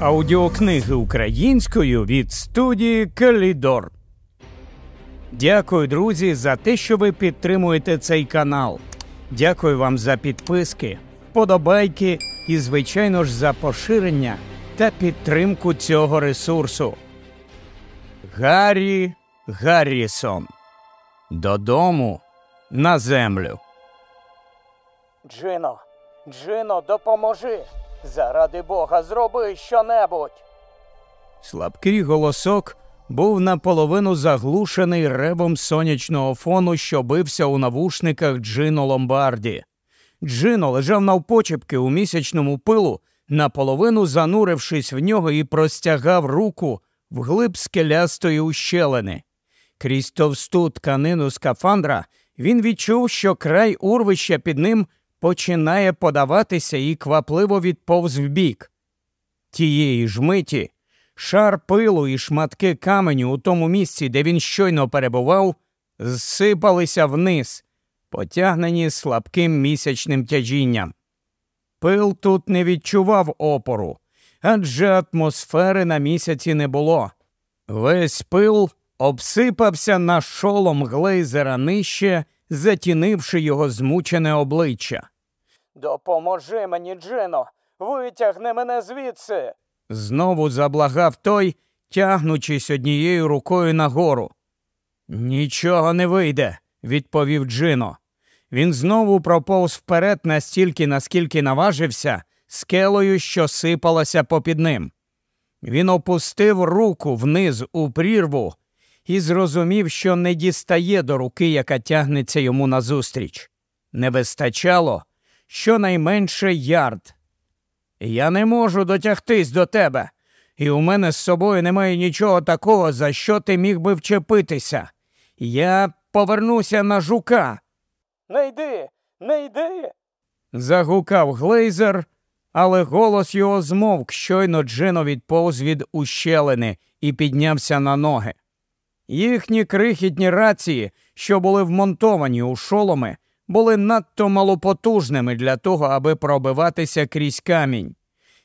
Аудіокниги українською від студії Калідор. Дякую, друзі, за те, що ви підтримуєте цей канал. Дякую вам за підписки, вподобайки і, звичайно ж, за поширення та підтримку цього ресурсу. Гаррі Гаррісон. Додому на землю. Джино, Джино, допоможи. Заради Бога, зроби щонебудь. Слабкий голосок був наполовину заглушений ревом сонячного фону, що бився у навушниках Джино Ломбарді. Джино лежав навпочепки у місячному пилу, наполовину занурившись в нього і простягав руку вглиб скелястої ущелини. Крізь товсту тканину скафандра він відчув, що край урвища під ним починає подаватися і квапливо відповз вбік. Тієї ж миті шар пилу і шматки каменю у тому місці, де він щойно перебував, зсипалися вниз, потягнені слабким місячним тяжінням. Пил тут не відчував опору, адже атмосфери на місяці не було. Весь пил обсипався на шолом глейзера нижче, затінивши його змучене обличчя. Допоможи мені, Джино, витягни мене звідси. Знову заблагав той, тягнучись однією рукою нагору. Нічого не вийде, відповів Джино. Він знову проповз вперед настільки, наскільки наважився, скелою, що сипалася попід ним. Він опустив руку вниз у прірву і зрозумів, що не дістає до руки, яка тягнеться йому назустріч. Не вистачало щонайменше ярд. Я не можу дотягтись до тебе, і у мене з собою немає нічого такого, за що ти міг би вчепитися. Я повернуся на жука. Не йди, не йди. Загукав глейзер, але голос його змовк, щойно Джино відповз від ущелини і піднявся на ноги. Їхні крихітні рації, що були вмонтовані у шоломи, були надто малопотужними для того, аби пробиватися крізь камінь.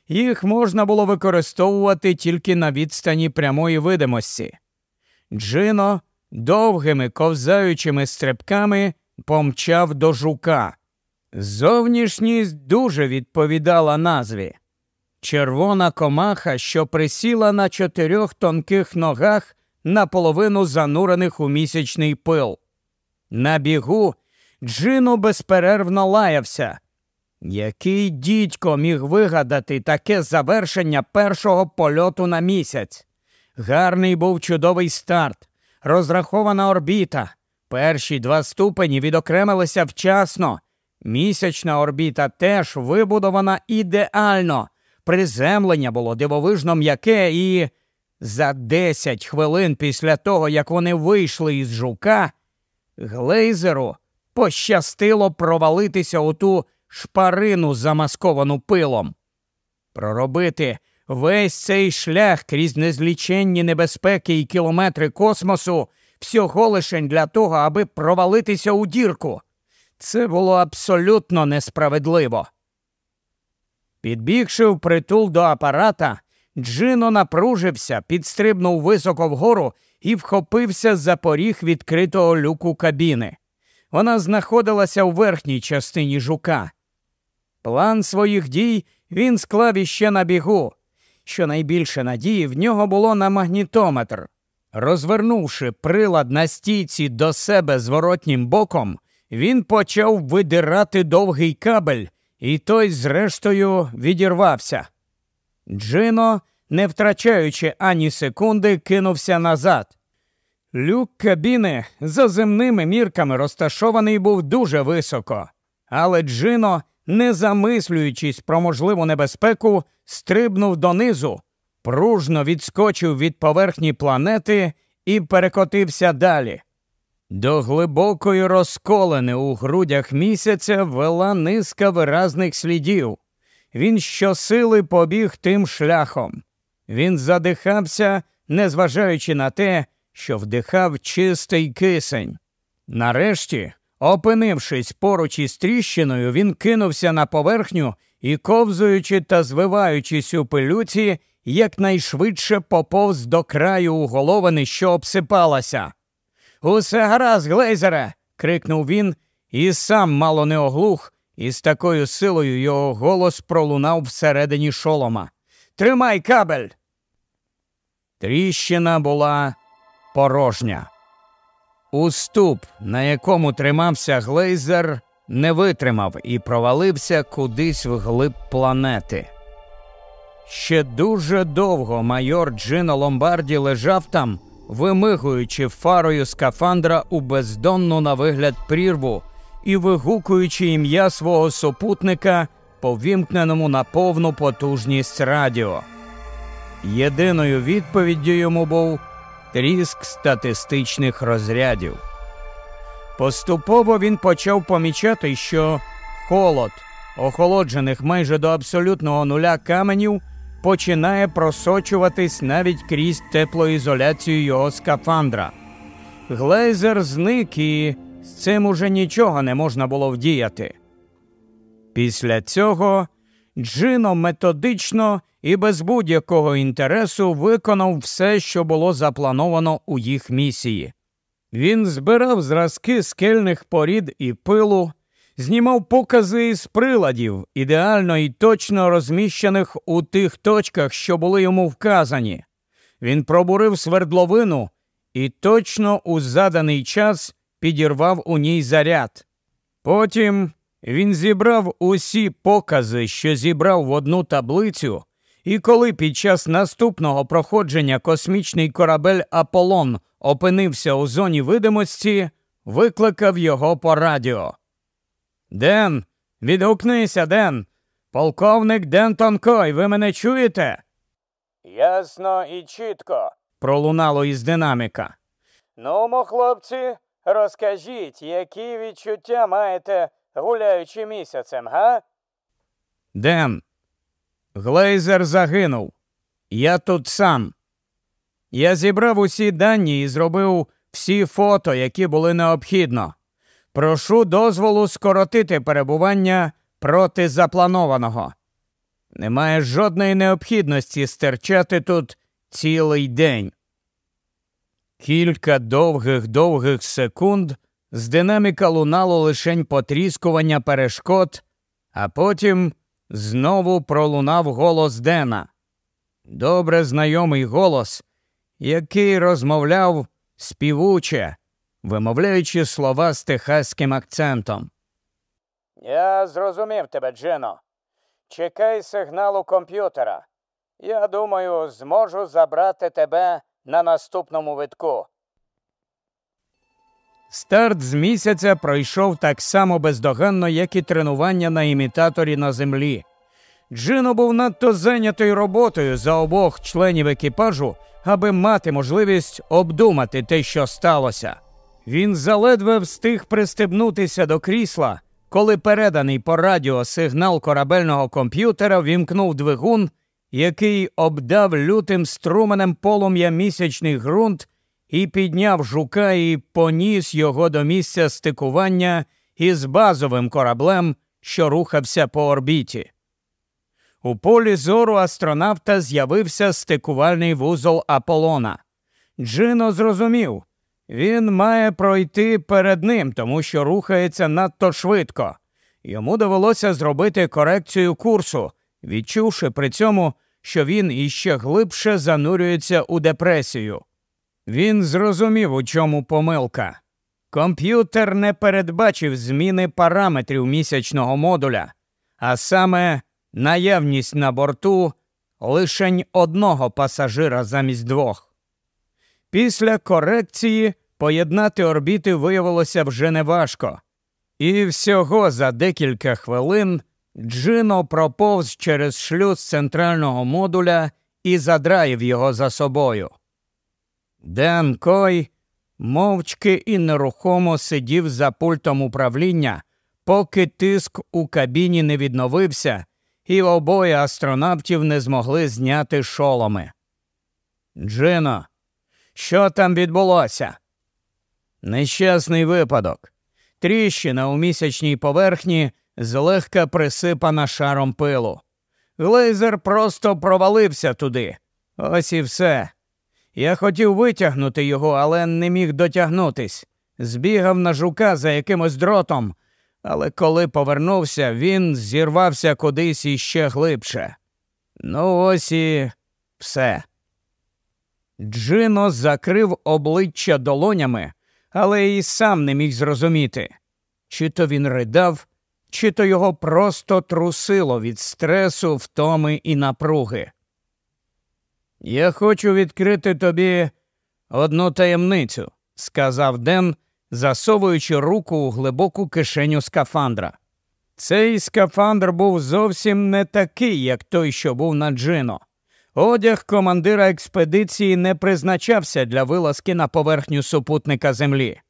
Їх можна було використовувати тільки на відстані прямої видимості. Джино довгими ковзаючими стрибками помчав до жука. Зовнішність дуже відповідала назві. Червона комаха, що присіла на чотирьох тонких ногах, наполовину занурених у місячний пил. На бігу Джино безперервно лаявся. Який дідько міг вигадати таке завершення першого польоту на місяць? Гарний був чудовий старт, розрахована орбіта. Перші два ступені відокремилися вчасно. Місячна орбіта теж вибудована ідеально. Приземлення було дивовижно м'яке і. За десять хвилин після того, як вони вийшли із жука, глейзеру пощастило провалитися у ту шпарину, замасковану пилом. Проробити весь цей шлях крізь незліченні небезпеки і кілометри космосу всього лишень для того, аби провалитися у дірку. Це було абсолютно несправедливо. Підбігши в притул до апарата, Джино напружився, підстрибнув високо вгору і вхопився за поріг відкритого люку кабіни. Вона знаходилася у верхній частині жука. План своїх дій він склав іще на бігу. Щонайбільше надії в нього було на магнітометр. Розвернувши прилад на стійці до себе зворотнім боком, він почав видирати довгий кабель, і той, зрештою, відірвався. Джино, не втрачаючи ані секунди, кинувся назад. Люк кабіни за земними мірками розташований був дуже високо, але Джино, не замислюючись про можливу небезпеку, стрибнув донизу, пружно відскочив від поверхні планети і перекотився далі. До глибокої розколини у грудях місяця вела низка виразних слідів. Він щосили побіг тим шляхом. Він задихався, незважаючи на те, що вдихав чистий кисень. Нарешті, опинившись поруч із тріщиною, він кинувся на поверхню і, ковзуючи та звиваючись у пилюці, якнайшвидше поповз до краю уголовини, що обсипалася. Усе гаразд, глейзере. крикнув він і сам мало не оглух, і з такою силою його голос пролунав всередині шолома. Тримай кабель. Тріщина була порожня. Уступ, на якому тримався глейзер, не витримав і провалився кудись вглиб планети. Ще дуже довго майор Джино Ломбарді лежав там, вимигуючи фарою скафандра у бездонну на вигляд прірву і вигукуючи ім'я свого супутника по вімкненому на повну потужність радіо. Єдиною відповіддю йому був тріск статистичних розрядів. Поступово він почав помічати, що холод, охолоджених майже до абсолютного нуля каменів, починає просочуватись навіть крізь теплоізоляцію його скафандра. Глейзер зник і з цим уже нічого не можна було вдіяти. Після цього Джино методично і без будь-якого інтересу виконав все, що було заплановано у їх місії. Він збирав зразки скельних порід і пилу, знімав покази із приладів, ідеально і точно розміщених у тих точках, що були йому вказані. Він пробурив свердловину і точно у заданий час підірвав у ній заряд. Потім він зібрав усі покази, що зібрав в одну таблицю, і коли під час наступного проходження космічний корабель Аполлон опинився у зоні видимості, викликав його по радіо. Ден, відгукнися, Ден. Полковник Ден Тонкой, ви мене чуєте? Ясно і чітко. пролунало із динаміка. Нумо, хлопці, розкажіть, які відчуття маєте, гуляючи місяцем, га? Ден, Глейзер загинув. Я тут сам. Я зібрав усі дані і зробив всі фото, які були необхідно. Прошу дозволу скоротити перебування проти запланованого. Немає жодної необхідності стерчати тут цілий день. Кілька довгих довгих секунд з динаміка лунало лишень потріскування перешкод, а потім знову пролунав голос Дена. Добре знайомий голос, який розмовляв співуче, вимовляючи слова з техаським акцентом. Я зрозумів тебе, Джино. Чекай сигналу комп'ютера. Я думаю, зможу забрати тебе на наступному витку. Старт з місяця пройшов так само бездоганно, як і тренування на імітаторі на землі. Джино був надто зайнятий роботою за обох членів екіпажу, аби мати можливість обдумати те, що сталося. Він заледве встиг пристебнутися до крісла, коли переданий по радіо сигнал корабельного комп'ютера вімкнув двигун, який обдав лютим струменем полум'я місячний ґрунт і підняв жука і поніс його до місця стикування із базовим кораблем, що рухався по орбіті. У полі зору астронавта з'явився стикувальний вузол Аполлона. Джино зрозумів, він має пройти перед ним, тому що рухається надто швидко. Йому довелося зробити корекцію курсу, відчувши при цьому, що він іще глибше занурюється у депресію. Він зрозумів, у чому помилка. Комп'ютер не передбачив зміни параметрів місячного модуля, а саме наявність на борту лишень одного пасажира замість двох. Після корекції поєднати орбіти виявилося вже неважко, і всього за декілька хвилин Джино проповз через шлюз центрального модуля і задраїв його за собою. Ден Кой мовчки і нерухомо сидів за пультом управління, поки тиск у кабіні не відновився, і обоє астронавтів не змогли зняти шоломи. Джино, що там відбулося? Нещасний випадок. Тріщина у місячній поверхні злегка присипана шаром пилу. Глейзер просто провалився туди, Ось і все. Я хотів витягнути його, але не міг дотягнутись. Збігав на жука за якимось дротом, але коли повернувся, він зірвався кудись іще глибше. Ну, ось і все. Джино закрив обличчя долонями, але і сам не міг зрозуміти, чи то він ридав, чи то його просто трусило від стресу, втоми і напруги. Я хочу відкрити тобі одну таємницю, сказав Ден, засовуючи руку у глибоку кишеню скафандра. Цей скафандр був зовсім не такий, як той, що був на Джино. Одяг командира експедиції не призначався для вилазки на поверхню супутника Землі.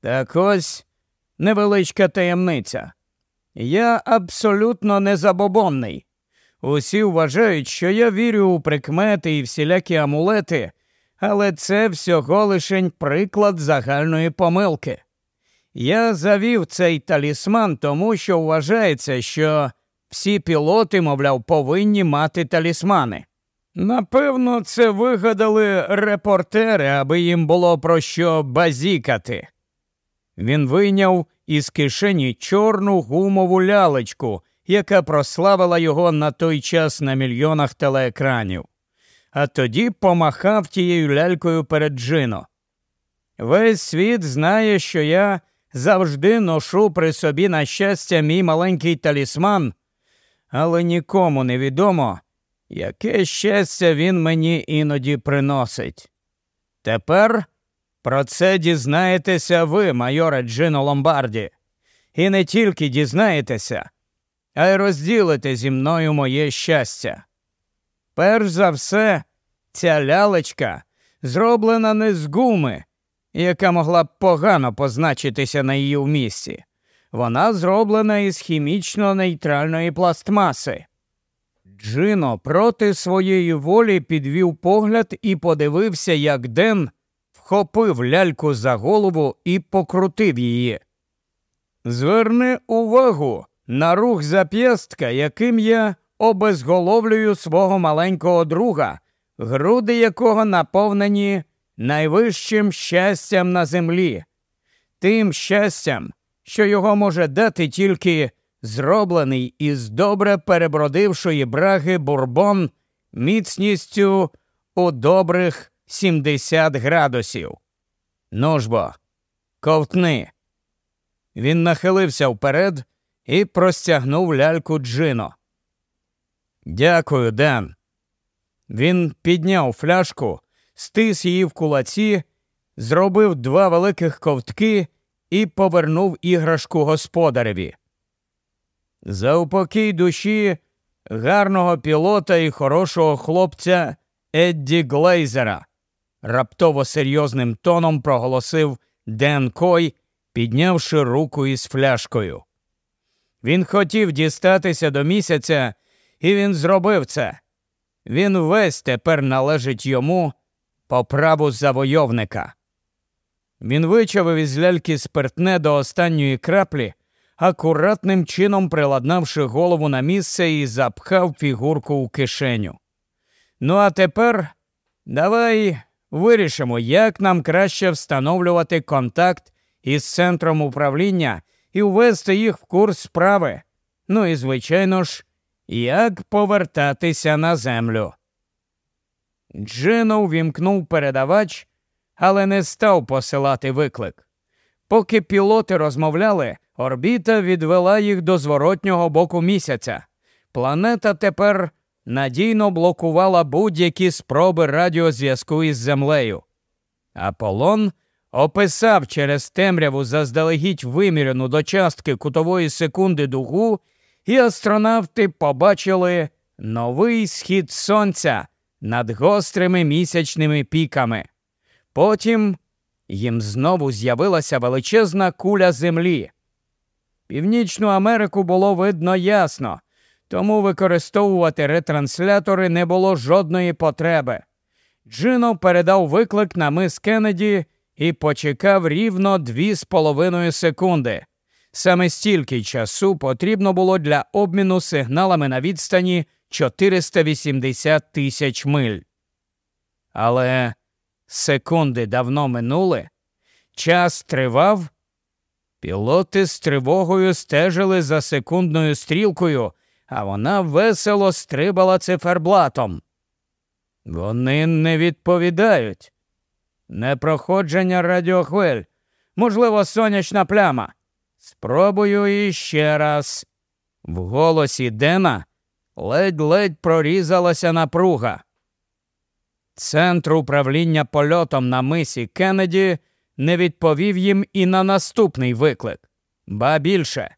Так ось невеличка таємниця. Я абсолютно не забобонний. Усі вважають, що я вірю у прикмети і всілякі амулети, але це всього лишень приклад загальної помилки. Я завів цей талісман, тому що вважається, що всі пілоти, мовляв, повинні мати талісмани. Напевно, це вигадали репортери, аби їм було про що базікати. Він вийняв із кишені чорну гумову лялечку, яка прославила його на той час на мільйонах телеекранів, а тоді помахав тією лялькою перед Джино. Весь світ знає, що я завжди ношу при собі, на щастя, мій маленький талісман, але нікому не відомо, яке щастя він мені іноді приносить. Тепер про це дізнаєтеся ви, майоре Джино Ломбарді, і не тільки дізнаєтеся, а й розділите зі мною моє щастя. Перш за все, ця лялечка зроблена не з гуми, яка могла б погано позначитися на її вмісті. Вона зроблена із хімічно нейтральної пластмаси. Джино проти своєї волі підвів погляд і подивився, як Ден вхопив ляльку за голову і покрутив її. Зверни увагу на рух зап'ястка, яким я обезголовлюю свого маленького друга, груди якого наповнені найвищим щастям на землі, тим щастям, що його може дати тільки зроблений із добре перебродившої браги бурбон міцністю у добрих 70 градусів. Ну ж бо, ковтни. Він нахилився вперед і простягнув ляльку Джино. Дякую, Ден. Він підняв фляжку, стис її в кулаці, зробив два великих ковтки і повернув іграшку господареві. За упокій душі гарного пілота і хорошого хлопця Едді Глейзера, раптово серйозним тоном проголосив Ден Кой, піднявши руку із фляжкою. Він хотів дістатися до місяця, і він зробив це. Він весь тепер належить йому по праву завойовника. Він вичавив із ляльки спиртне до останньої краплі, акуратним чином приладнавши голову на місце і запхав фігурку у кишеню. Ну, а тепер давай вирішимо, як нам краще встановлювати контакт із центром управління і ввести їх в курс справи. Ну і, звичайно ж, як повертатися на землю. Джино ввімкнув передавач, але не став посилати виклик. Поки пілоти розмовляли, орбіта відвела їх до зворотнього боку місяця. Планета тепер надійно блокувала будь-які спроби радіозв'язку із землею. Аполлон описав через темряву заздалегідь вимірену до частки кутової секунди дугу, і астронавти побачили новий схід сонця над гострими місячними піками. Потім їм знову з'явилася величезна куля землі. Північну Америку було видно ясно, тому використовувати ретранслятори не було жодної потреби. Джино передав виклик на мис Кеннеді і почекав рівно дві з половиною секунди. Саме стільки часу потрібно було для обміну сигналами на відстані 480 тисяч миль. Але секунди давно минули, час тривав. Пілоти з тривогою стежили за секундною стрілкою, а вона весело стрибала циферблатом. Вони не відповідають. Непроходження радіохвиль, можливо, сонячна пляма. Спробую іще раз. В голосі Дена ледь-ледь прорізалася напруга. Центр управління польотом на мисі Кеннеді не відповів їм і на наступний виклик. Ба більше,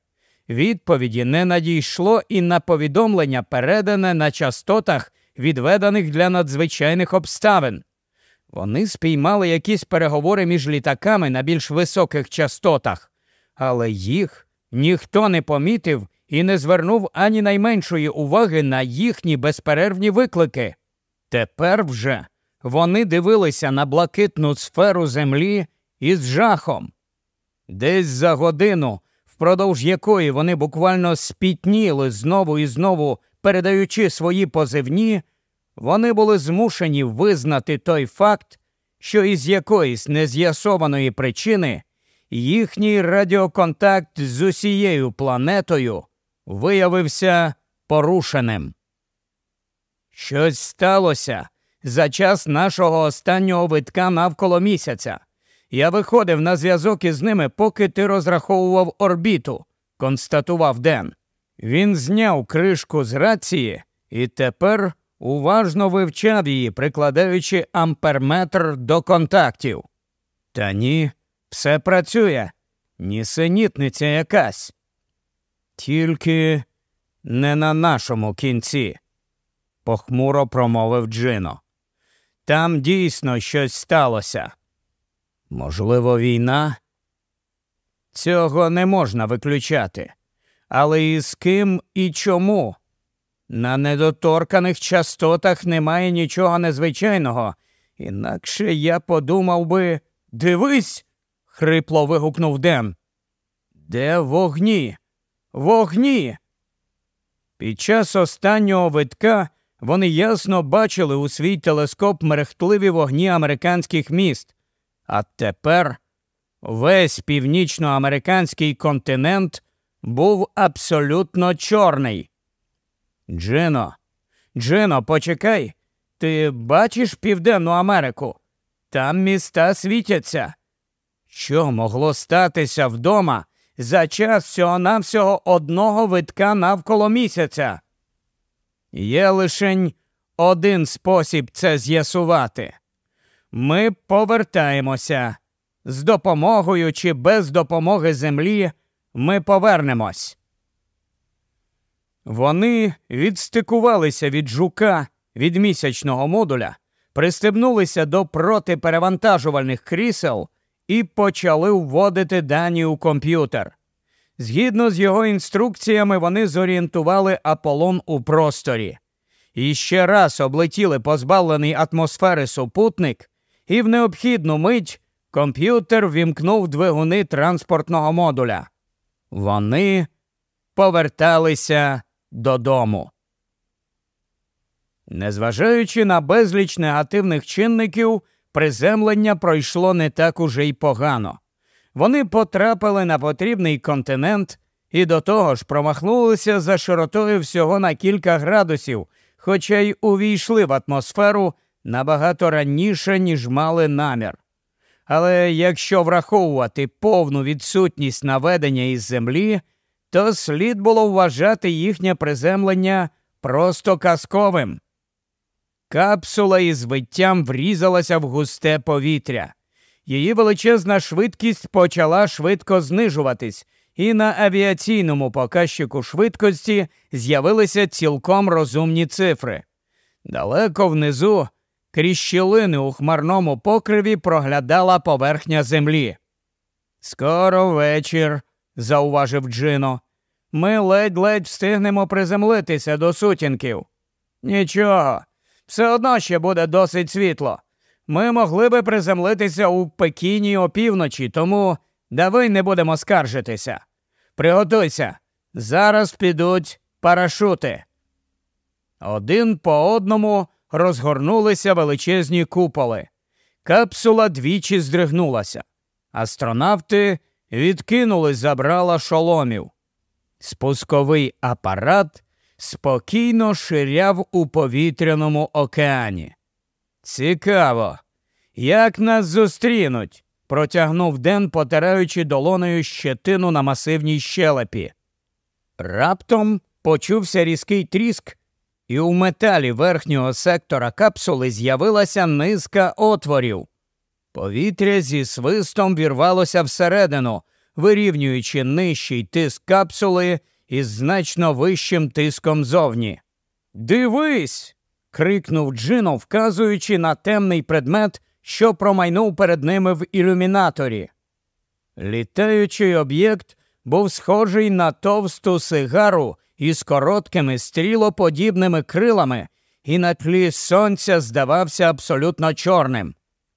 відповіді не надійшло і на повідомлення, передане на частотах, відведених для надзвичайних обставин. Вони спіймали якісь переговори між літаками на більш високих частотах, але їх ніхто не помітив і не звернув ані найменшої уваги на їхні безперервні виклики. Тепер вже вони дивилися на блакитну сферу землі із жахом. Десь за годину, впродовж якої вони буквально спітніли знову і знову, передаючи свої позивні, вони були змушені визнати той факт, що із якоїсь нез'ясованої причини їхній радіоконтакт з усією планетою виявився порушеним. Щось сталося за час нашого останнього витка навколо місяця. Я виходив на зв'язок із ними, поки ти розраховував орбіту, констатував Ден. Він зняв кришку з рації і тепер уважно вивчав її, прикладаючи амперметр до контактів. Та ні, все працює, нісенітниця якась. Тільки не на нашому кінці, похмуро промовив Джино. Там дійсно щось сталося. Можливо, війна? Цього не можна виключати. Але і з ким і чому? На недоторканих частотах немає нічого незвичайного, інакше я подумав би дивись. хрипло вигукнув Ден. Де вогні? Вогні. Під час останнього витка вони ясно бачили у свій телескоп мерехтливі вогні американських міст. А тепер весь північноамериканський континент був абсолютно чорний. Джино, Джино, почекай. Ти бачиш Південну Америку? Там міста світяться. Що могло статися вдома за час всього навсього одного витка навколо місяця? Є лишень один спосіб це з'ясувати. Ми повертаємося. З допомогою чи без допомоги землі ми повернемось. Вони відстикувалися від жука від місячного модуля, пристебнулися до протиперевантажувальних крісел і почали вводити дані у комп'ютер. Згідно з його інструкціями, вони зорієнтували Аполлон у просторі. І ще раз облетіли позбавлений атмосфери супутник, і в необхідну мить комп'ютер вімкнув двигуни транспортного модуля. Вони поверталися додому. Незважаючи на безліч негативних чинників, приземлення пройшло не так уже й погано. Вони потрапили на потрібний континент і до того ж промахнулися за широтою всього на кілька градусів, хоча й увійшли в атмосферу набагато раніше, ніж мали намір. Але якщо враховувати повну відсутність наведення із землі, то слід було вважати їхнє приземлення просто казковим. Капсула із виттям врізалася в густе повітря. Її величезна швидкість почала швидко знижуватись, і на авіаційному показчику швидкості з'явилися цілком розумні цифри. Далеко внизу, крізь щілини у хмарному покриві, проглядала поверхня землі. Скоро вечір, зауважив Джино. Ми ледь-ледь встигнемо приземлитися до сутінків. Нічого, все одно ще буде досить світло. Ми могли би приземлитися у Пекіні опівночі, тому давай не будемо скаржитися. Приготуйся, зараз підуть парашути. Один по одному розгорнулися величезні куполи. Капсула двічі здригнулася. Астронавти відкинули забрала шоломів. Спусковий апарат спокійно ширяв у повітряному океані. Цікаво, як нас зустрінуть, протягнув Ден, потираючи долоною щетину на масивній щелепі. Раптом почувся різкий тріск, і у металі верхнього сектора капсули з'явилася низка отворів. Повітря зі свистом вірвалося всередину, вирівнюючи нижчий тиск капсули із значно вищим тиском зовні. Дивись. крикнув Джино, вказуючи на темний предмет, що промайнув перед ними в ілюмінаторі. Літаючий об'єкт був схожий на товсту сигару із короткими стрілоподібними крилами і на тлі сонця здавався абсолютно чорним.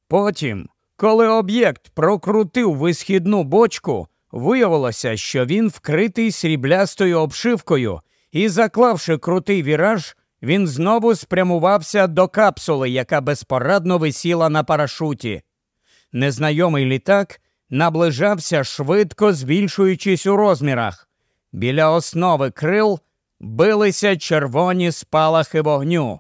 Потім, коли об'єкт прокрутив висхідну бочку, виявилося, що він вкритий сріблястою обшивкою, і, заклавши крутий віраж, він знову спрямувався до капсули, яка безпорадно висіла на парашуті. Незнайомий літак наближався швидко збільшуючись у розмірах. Біля основи крил билися червоні спалахи вогню.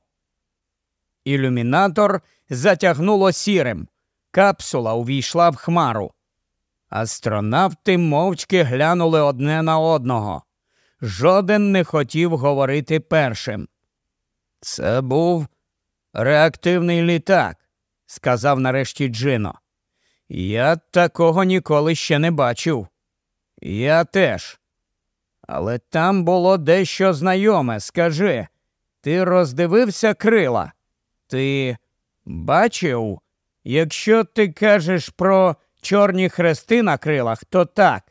Ілюмінатор затягнуло сірим. Капсула увійшла в хмару. Астронавти мовчки глянули одне на одного. Жоден не хотів говорити першим. Це був реактивний літак, сказав нарешті Джино. Я такого ніколи ще не бачив. Я теж. Але там було дещо знайоме. Скажи, ти роздивився крила? Ти бачив? Якщо ти кажеш про чорні хрести на крилах, то так.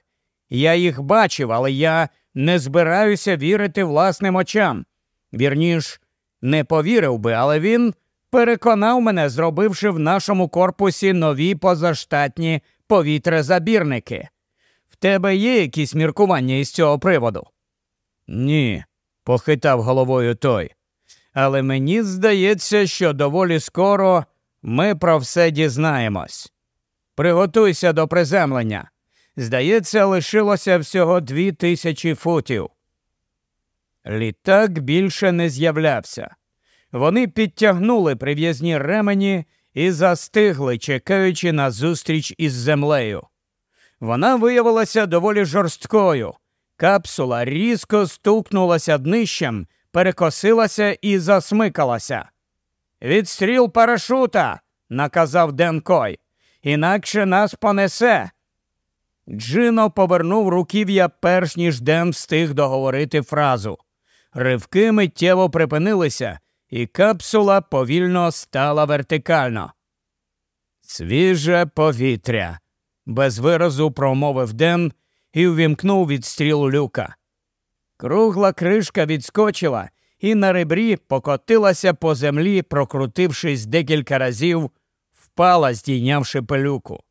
Я їх бачив, але я не збираюся вірити власним очам. Вірніш, не повірив би, але він переконав мене, зробивши в нашому корпусі нові позаштатні повітрязабірники. В тебе є якісь міркування із цього приводу? Ні, похитав головою той. Але мені здається, що доволі скоро ми про все дізнаємось. Приготуйся до приземлення. Здається, лишилося всього дві тисячі футів. Літак більше не з'являвся. Вони підтягнули прив'язні ремені і застигли, чекаючи на зустріч із землею. Вона виявилася доволі жорсткою. Капсула різко стукнулася днищем, перекосилася і засмикалася. Відстріл парашута, наказав Ден Кой. Інакше нас понесе. Джино повернув руків'я, перш ніж Ден встиг договорити фразу. Ривки миттєво припинилися, і капсула повільно стала вертикально. Свіже повітря, без виразу промовив Ден і ввімкнув відстріл люка. Кругла кришка відскочила і на ребрі покотилася по землі, прокрутившись декілька разів, впала, здійнявши пилюку.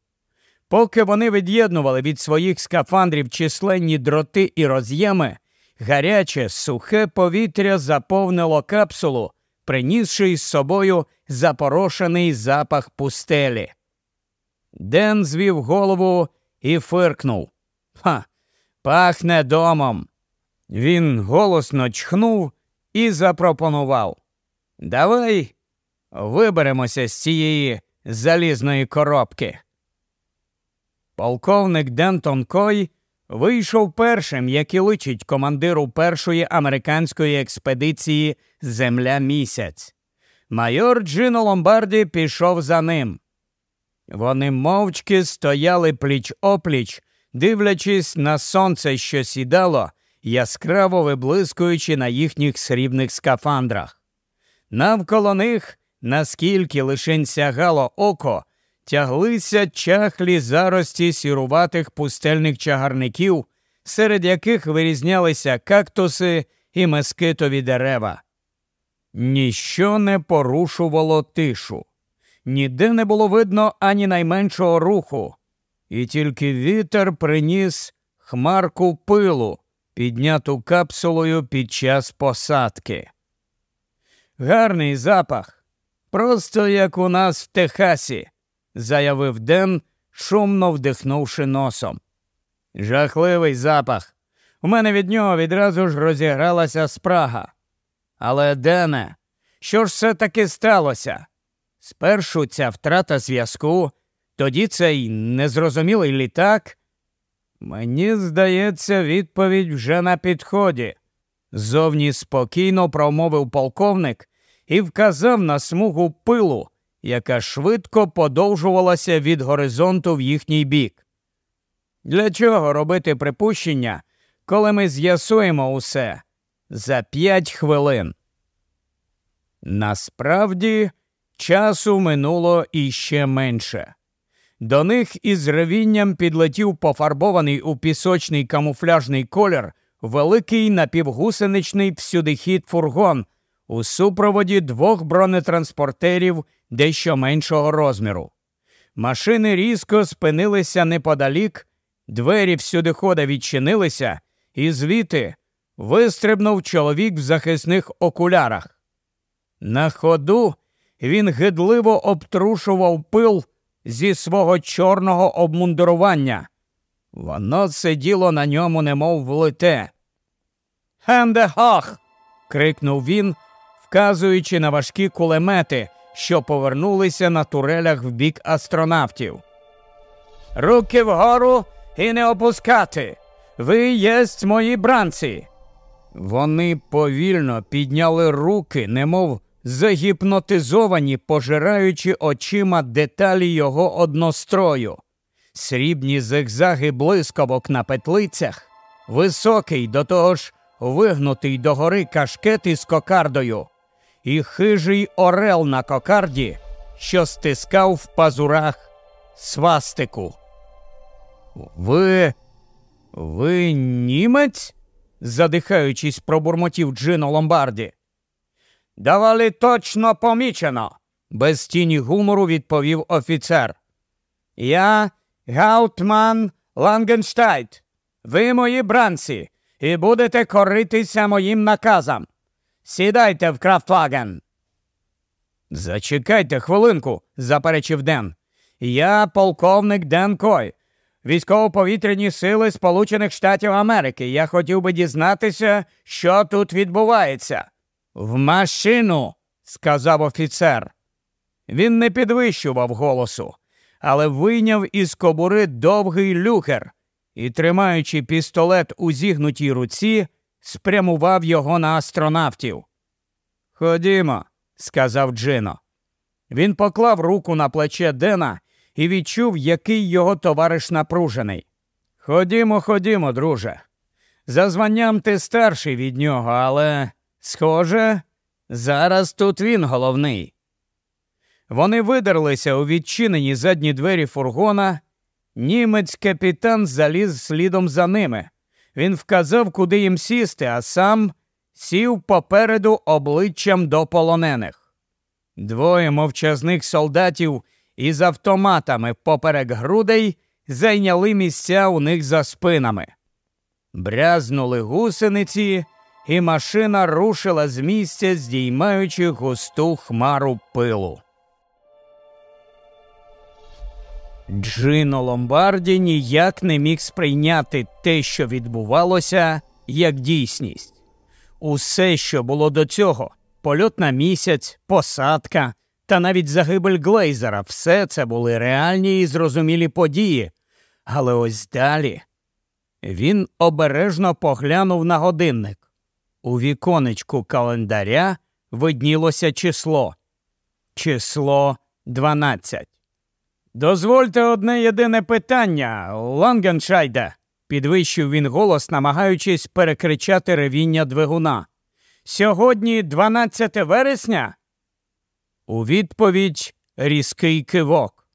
Поки вони від'єднували від своїх скафандрів численні дроти і роз'єми, гаряче, сухе повітря заповнило капсулу, принісши із собою запорошений запах пустелі. Ден звів голову і фиркнув. Ха, пахне домом. Він голосно чхнув і запропонував. Давай виберемося з цієї залізної коробки. Полковник Дентон Кой вийшов першим, як і личить командиру першої американської експедиції Земля місяць. Майор Джино Ломбарді пішов за ним. Вони мовчки стояли пліч опліч, дивлячись на сонце, що сідало, яскраво виблискуючи на їхніх срібних скафандрах. Навколо них, наскільки лишень сягало око, тяглися чахлі зарості сіруватих пустельних чагарників, серед яких вирізнялися кактуси і мескитові дерева. Ніщо не порушувало тишу, ніде не було видно ані найменшого руху, і тільки вітер приніс хмарку пилу, підняту капсулою під час посадки. Гарний запах, Просто як у нас в Техасі, заявив Ден, шумно вдихнувши носом. Жахливий запах. У мене від нього відразу ж розігралася спрага. Але, Дене, що ж все таки сталося? Спершу ця втрата зв'язку, тоді цей незрозумілий літак. Мені здається, відповідь вже на підході. Зовні спокійно промовив полковник і вказав на смугу пилу, яка швидко подовжувалася від горизонту в їхній бік. Для чого робити припущення, коли ми з'ясуємо усе за п'ять хвилин? Насправді часу минуло іще менше. До них із ревінням підлетів пофарбований у пісочний камуфляжний колір великий напівгусеничний всюдихід фургон у супроводі двох бронетранспортерів дещо меншого розміру. Машини різко спинилися неподалік, двері всюдихода відчинилися, і звідти вистрибнув чоловік в захисних окулярах. На ходу він гидливо обтрушував пил зі свого чорного обмундирування. Воно сиділо на ньому, немов влите. Хендехах. крикнув він, вказуючи на важкі кулемети, що повернулися на турелях в бік астронавтів. Руки вгору і не опускати. Ви єсть мої бранці. Вони повільно підняли руки, немов загіпнотизовані, пожираючи очима деталі його однострою, срібні зигзаги блискавок на петлицях, високий до того ж вигнутий догори кашкет із кокардою, і хижий орел на кокарді, що стискав в пазурах свастику. Ви. ви німець? задихаючись, пробурмотів Джино Ломбарді. Давали точно помічено, без тіні гумору відповів офіцер. Я Гаутман Лангенштайт. Ви мої бранці, і будете коритися моїм наказам. Сідайте в Крафтваген. Зачекайте хвилинку, заперечив Ден. Я полковник Ден Кой, військово-повітряні сили Сполучених Штатів Америки. Я хотів би дізнатися, що тут відбувається. В машину, сказав офіцер. Він не підвищував голосу, але вийняв із кобури довгий люхер і, тримаючи пістолет у зігнутій руці, спрямував його на астронавтів. Ходімо, сказав Джино. Він поклав руку на плече Дена і відчув, який його товариш напружений. Ходімо, ходімо, друже. За званням ти старший від нього, але, схоже, зараз тут він головний. Вони видерлися у відчинені задні двері фургона. Німець капітан заліз слідом за ними. Він вказав, куди їм сісти, а сам сів попереду обличчям до полонених. Двоє мовчазних солдатів із автоматами поперек грудей зайняли місця у них за спинами. Брязнули гусениці, і машина рушила з місця, здіймаючи густу хмару пилу. Джино Ломбарді ніяк не міг сприйняти те, що відбувалося, як дійсність. Усе, що було до цього польот на місяць, посадка та навіть загибель Глейзера, все це були реальні і зрозумілі події. Але ось далі він обережно поглянув на годинник. У віконечку календаря виднілося число. Число 12. Дозвольте одне єдине питання, Лангеншайде, підвищив він голос, намагаючись перекричати ревіння двигуна. Сьогодні 12 вересня? У відповідь різкий кивок.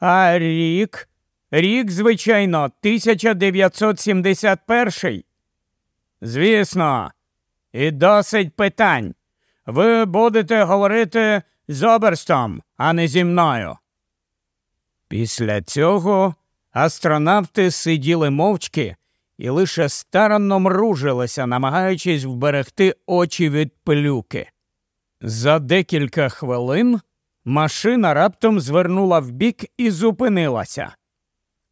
А рік, рік, звичайно, 1971. Звісно, і досить питань. Ви будете говорити з оберстом, а не зі мною. Після цього астронавти сиділи мовчки і лише старанно мружилися, намагаючись вберегти очі від пилюки. За декілька хвилин машина раптом звернула вбік і зупинилася.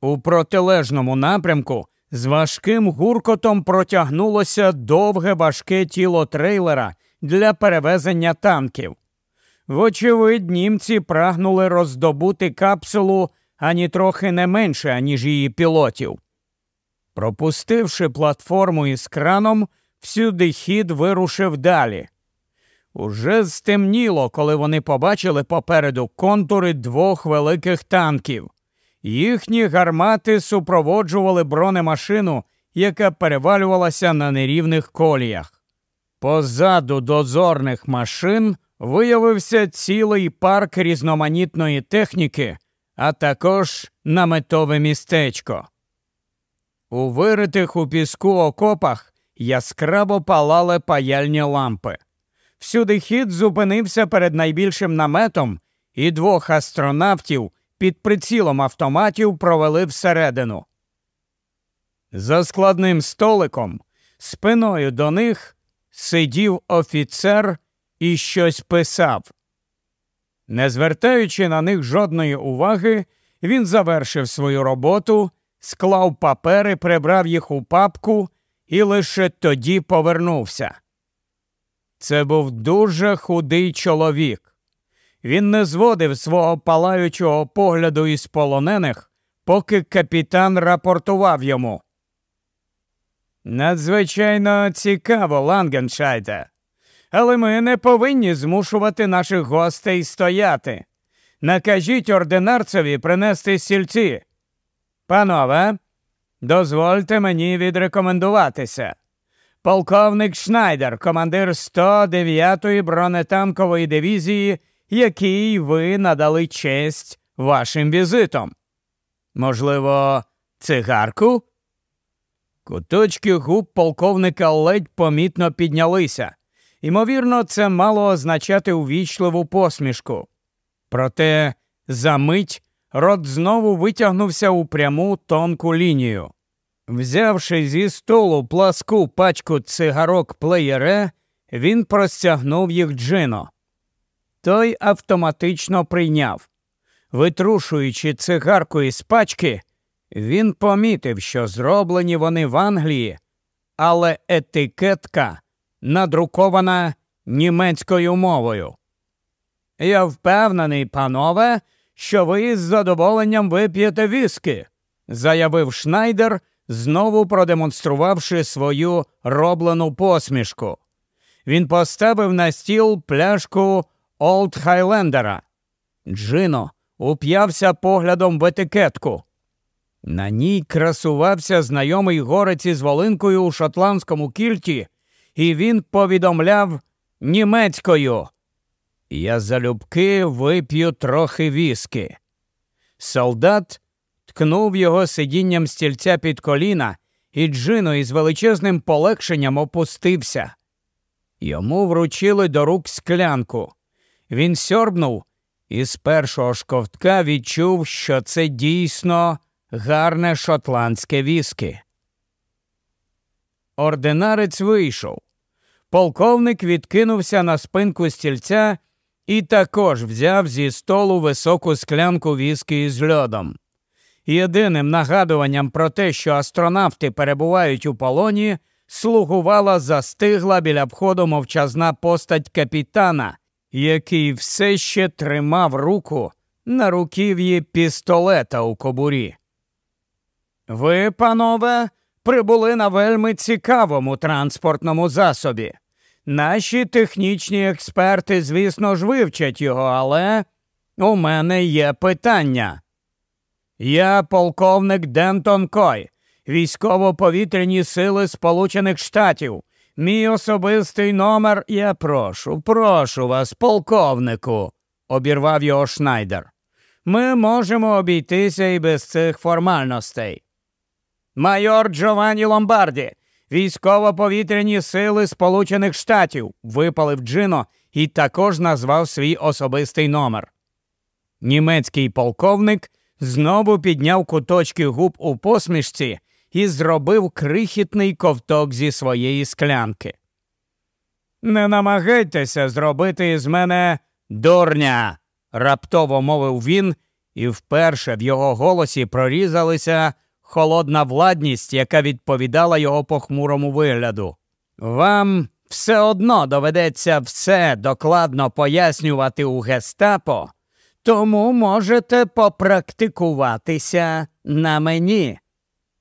У протилежному напрямку з важким гуркотом протягнулося довге важке тіло трейлера для перевезення танків. Вочевидь, німці прагнули роздобути капсулу ані трохи не менше, аніж її пілотів. Пропустивши платформу із краном, всюди хід вирушив далі. Уже стемніло, коли вони побачили попереду контури двох великих танків. Їхні гармати супроводжували бронемашину, яка перевалювалася на нерівних коліях. Позаду дозорних машин виявився цілий парк різноманітної техніки, а також наметове містечко. У виритих у піску окопах яскраво палали паяльні лампи. Всюди хід зупинився перед найбільшим наметом, і двох астронавтів під прицілом автоматів провели всередину. За складним столиком, спиною до них сидів офіцер і щось писав. Не звертаючи на них жодної уваги, він завершив свою роботу, склав папери, прибрав їх у папку і лише тоді повернувся. Це був дуже худий чоловік. Він не зводив свого палаючого погляду із полонених, поки капітан рапортував йому. Надзвичайно цікаво, Лангеншайте. Але ми не повинні змушувати наших гостей стояти. Накажіть ординарцеві принести стільці. Панове, дозвольте мені відрекомендуватися. Полковник Шнайдер, командир 109-ї бронетанкової дивізії, якій ви надали честь вашим візитом. Можливо, цигарку? Куточки губ полковника ледь помітно піднялися. Ймовірно, це мало означати увічливу посмішку. Проте за мить рот знову витягнувся у пряму тонку лінію. Взявши зі столу пласку пачку цигарок плеєре, він простягнув їх Джино. Той автоматично прийняв. Витрушуючи цигарку із пачки, він помітив, що зроблені вони в Англії, але етикетка надрукована німецькою мовою. Я впевнений, панове, що ви з задоволенням вип'єте віски, заявив Шнайдер, знову продемонструвавши свою роблену посмішку. Він поставив на стіл пляшку Олд Хайлендера. Джино уп'явся поглядом в етикетку. На ній красувався знайомий горець із волинкою у шотландському кільті, і він повідомляв німецькою. Я залюбки вип'ю трохи віски. Солдат ткнув його сидінням стільця під коліна, і Джино із величезним полегшенням опустився. Йому вручили до рук склянку. Він сьорбнув і з першого ж ковтка відчув, що це дійсно гарне шотландське віскі. Ординарець вийшов. Полковник відкинувся на спинку стільця і також взяв зі столу високу склянку віскі із льодом. Єдиним нагадуванням про те, що астронавти перебувають у полоні, слугувала застигла біля входу мовчазна постать капітана, який все ще тримав руку на руків'ї пістолета у кобурі. Ви, панове, прибули на вельми цікавому транспортному засобі. Наші технічні експерти, звісно ж, вивчать його, але у мене є питання. Я полковник Дентон Кой, військово-повітряні сили Сполучених Штатів. Мій особистий номер я прошу, прошу вас, полковнику, обірвав його Шнайдер. Ми можемо обійтися і без цих формальностей. Майор Джованні Ломбарді, військово-повітряні сили Сполучених Штатів, випалив Джино і також назвав свій особистий номер. Німецький полковник знову підняв куточки губ у посмішці і зробив крихітний ковток зі своєї склянки. Не намагайтеся зробити із мене дурня, раптово мовив він, і вперше в його голосі прорізалися холодна владність, яка відповідала його похмурому вигляду. Вам все одно доведеться все докладно пояснювати у гестапо, тому можете попрактикуватися на мені.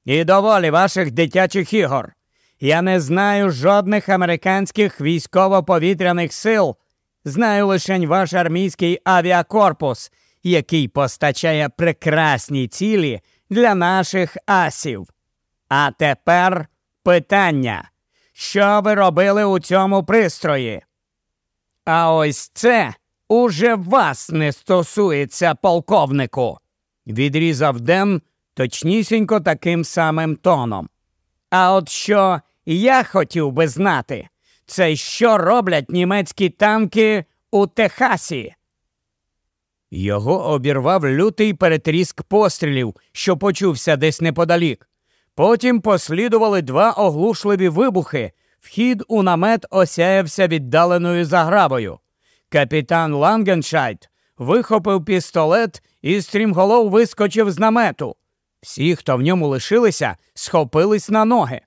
І доволі ваших дитячих ігор. Я не знаю жодних американських військово-повітряних сил. Знаю лише ваш армійський авіакорпус, який постачає прекрасні цілі для наших асів. А тепер питання. Що ви робили у цьому пристрої? А ось це уже вас не стосується, полковнику, відрізав Ден точнісінько таким самим тоном. А от що я хотів би знати, це що роблять німецькі танки у Техасі. Його обірвав лютий перетріск пострілів, що почувся десь неподалік. Потім послідували два оглушливі вибухи. Вхід у намет осяявся віддаленою заграбою. Капітан Лангеншайт вихопив пістолет і стрімголов вискочив з намету. Всі, хто в ньому лишилися, схопились на ноги.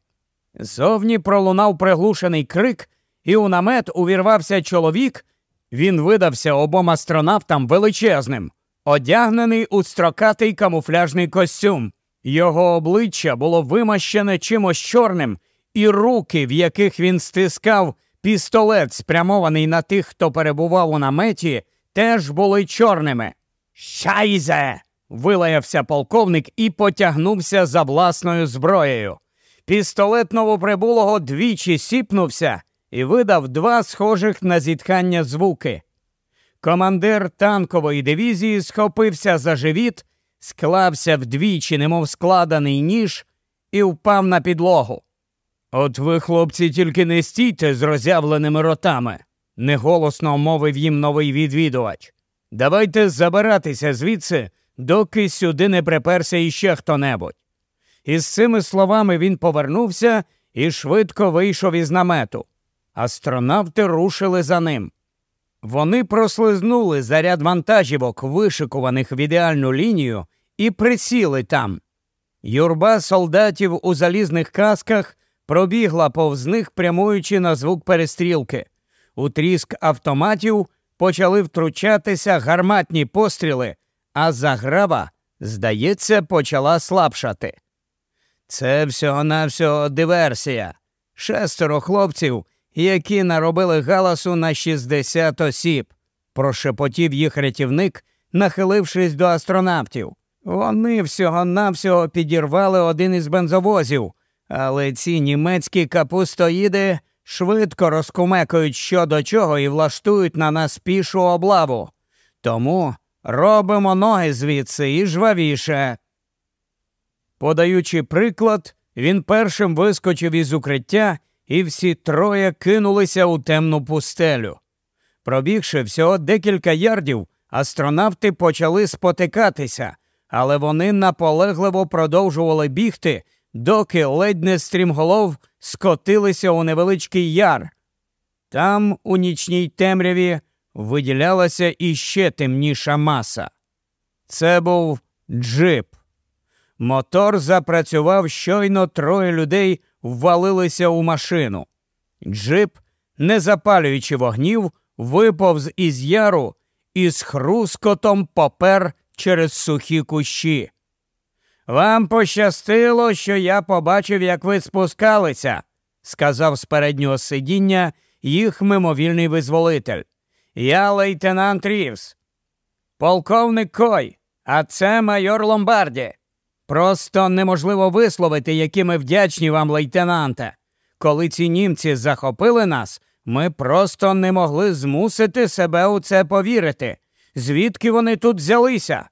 Зовні пролунав приглушений крик, і у намет увірвався чоловік. Він видався обом астронавтам величезним, одягнений у строкатий камуфляжний костюм. Його обличчя було вимащене чимось чорним, і руки, в яких він стискав пістолет, спрямований на тих, хто перебував у наметі, теж були чорними. Шайзе! Вилаявся полковник і потягнувся за власною зброєю. Пістолет новоприбулого двічі сіпнувся і видав два схожих на зітхання звуки. Командир танкової дивізії схопився за живіт, склався вдвічі, немов складений ніж, і впав на підлогу. От ви, хлопці, тільки не стійте з роззявленими ротами, неголосно мовив їм новий відвідувач. Давайте забиратися звідси, доки сюди не приперся іще хто небудь. Із цими словами він повернувся і швидко вийшов із намету. Астронавти рушили за ним. Вони прослизнули за ряд вантажівок, вишикуваних в ідеальну лінію, і присіли там. Юрба солдатів у залізних касках пробігла повз них, прямуючи на звук перестрілки. У тріск автоматів почали втручатися гарматні постріли, а заграва, здається, почала слабшати. Це всього навсього диверсія. Шестеро хлопців, які наробили галасу на 60 осіб, прошепотів їх рятівник, нахилившись до астронавтів. Вони всього навсього підірвали один із бензовозів, але ці німецькі капустоїди швидко розкумекають що до чого і влаштують на нас пішу облаву. Тому робимо ноги звідси і жвавіше. Подаючи приклад, він першим вискочив із укриття, і всі троє кинулися у темну пустелю. Пробігши всього декілька ярдів, астронавти почали спотикатися, але вони наполегливо продовжували бігти, доки ледь не стрімголов скотилися у невеличкий яр. Там, у нічній темряві, виділялася іще темніша маса. Це був джип. Мотор запрацював щойно троє людей ввалилися у машину. Джип, не запалюючи вогнів, виповз із яру і з хрускотом попер через сухі кущі. Вам пощастило, що я побачив, як ви спускалися, сказав з переднього сидіння їх мимовільний визволитель. Я лейтенант Рівс. Полковник Кой, а це майор Ломбарді. Просто неможливо висловити, які ми вдячні вам, лейтенанте. Коли ці німці захопили нас, ми просто не могли змусити себе у це повірити. Звідки вони тут взялися?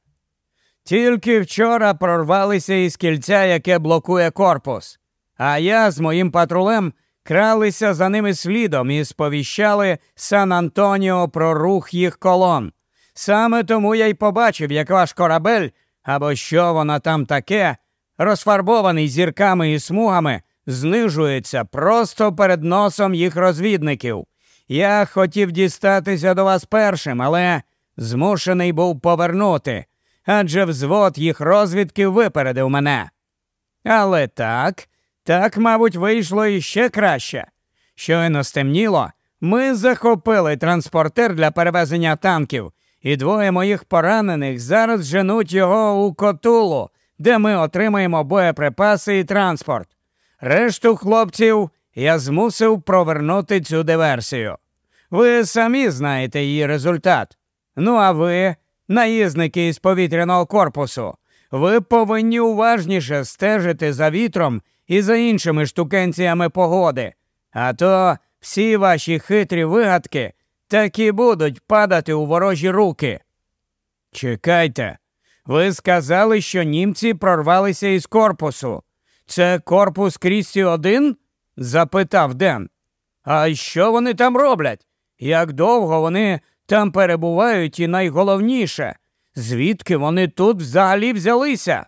Тільки вчора прорвалися із кільця, яке блокує корпус, а я з моїм патрулем кралися за ними слідом і сповіщали Сан Антоніо про рух їх колон. Саме тому я й побачив, як ваш корабель або що воно там таке, розфарбований зірками і смугами, знижується просто перед носом їх розвідників. Я хотів дістатися до вас першим, але змушений був повернути, адже взвод їх розвідки випередив мене. Але так, так, мабуть, вийшло іще краще. Щойно стемніло, ми захопили транспортер для перевезення танків, і двоє моїх поранених зараз женуть його у котулу, де ми отримаємо боєприпаси і транспорт. Решту хлопців я змусив провернути цю диверсію. Ви самі знаєте її результат. Ну а ви, наїзники із повітряного корпусу, ви повинні уважніше стежити за вітром і за іншими штукенціями погоди, а то всі ваші хитрі вигадки так і будуть падати у ворожі руки. Чекайте, ви сказали, що німці прорвалися із корпусу. Це корпус Крісті 1 запитав Ден. А що вони там роблять? Як довго вони там перебувають, і найголовніше, звідки вони тут взагалі взялися?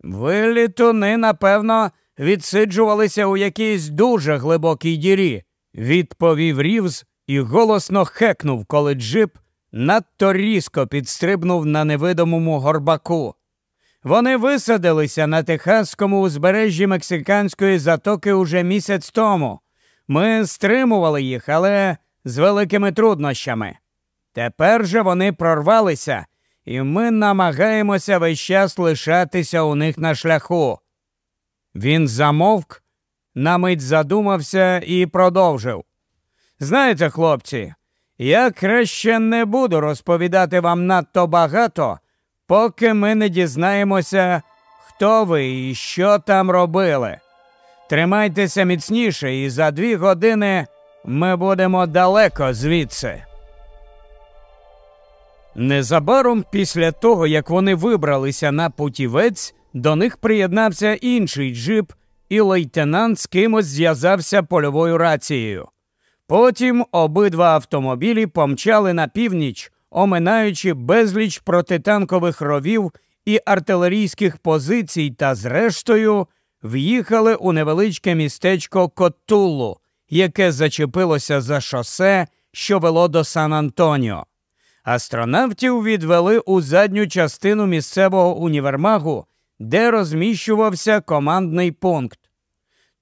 Ви літуни, напевно, відсиджувалися у якійсь дуже глибокій дірі, відповів Рівз і голосно хекнув, коли джип надто різко підстрибнув на невидимому горбаку. Вони висадилися на Техаському узбережжі Мексиканської затоки уже місяць тому. Ми стримували їх, але з великими труднощами. Тепер же вони прорвалися, і ми намагаємося весь час лишатися у них на шляху. Він замовк, на мить задумався і продовжив. Знаєте, хлопці, я краще не буду розповідати вам надто багато, поки ми не дізнаємося, хто ви і що там робили. Тримайтеся міцніше, і за дві години ми будемо далеко звідси. Незабаром після того, як вони вибралися на путівець, до них приєднався інший джип, і лейтенант з кимось зв'язався польовою рацією. Потім обидва автомобілі помчали на північ, оминаючи безліч протитанкових ровів і артилерійських позицій, та, зрештою, в'їхали у невеличке містечко Коттулу, яке зачепилося за шосе, що вело до Сан Антоніо. Астронавтів відвели у задню частину місцевого універмагу, де розміщувався командний пункт.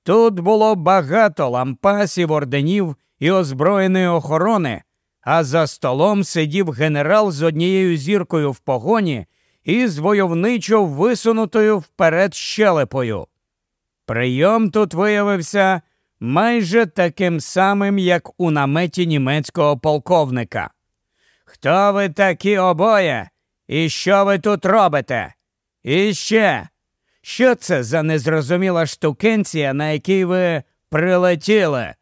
Тут було багато лампасів, орденів і озброєної охорони, а за столом сидів генерал з однією зіркою в погоні і з войовничо висунутою вперед щелепою. Прийом тут виявився майже таким самим, як у наметі німецького полковника. Хто ви такі обоє? І що ви тут робите? І ще, що це за незрозуміла штукенція, на якій ви прилетіли?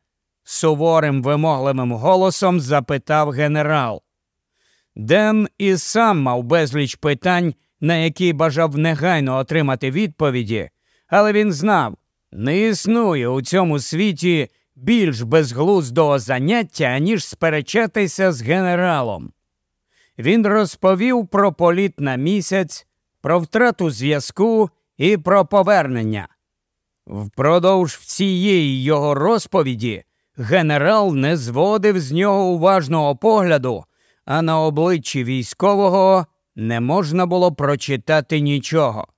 суворим вимогливим голосом запитав генерал. Ден і сам мав безліч питань, на які бажав негайно отримати відповіді, але він знав, не існує у цьому світі більш безглуздого заняття, ніж сперечатися з генералом. Він розповів про політ на місяць, про втрату зв'язку і про повернення. Впродовж всієї його розповіді генерал не зводив з нього уважного погляду, а на обличчі військового не можна було прочитати нічого.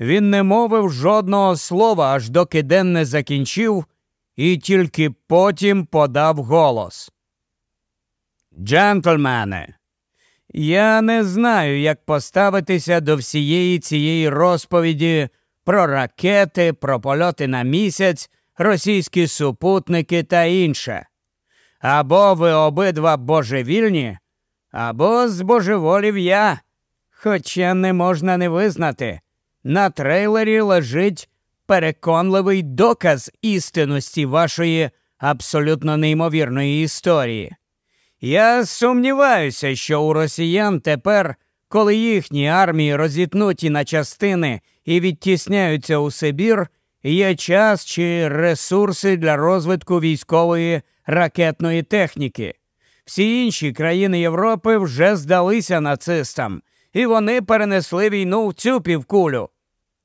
Він не мовив жодного слова, аж доки Ден не закінчив, і тільки потім подав голос. Джентльмени, я не знаю, як поставитися до всієї цієї розповіді про ракети, про польоти на місяць, російські супутники та інше. Або ви обидва божевільні, або збожеволів я, хоча не можна не визнати. На трейлері лежить переконливий доказ істинності вашої абсолютно неймовірної історії. Я сумніваюся, що у росіян тепер, коли їхні армії розітнуті на частини і відтісняються у Сибір, є час чи ресурси для розвитку військової ракетної техніки. Всі інші країни Європи вже здалися нацистам, і вони перенесли війну в цю півкулю.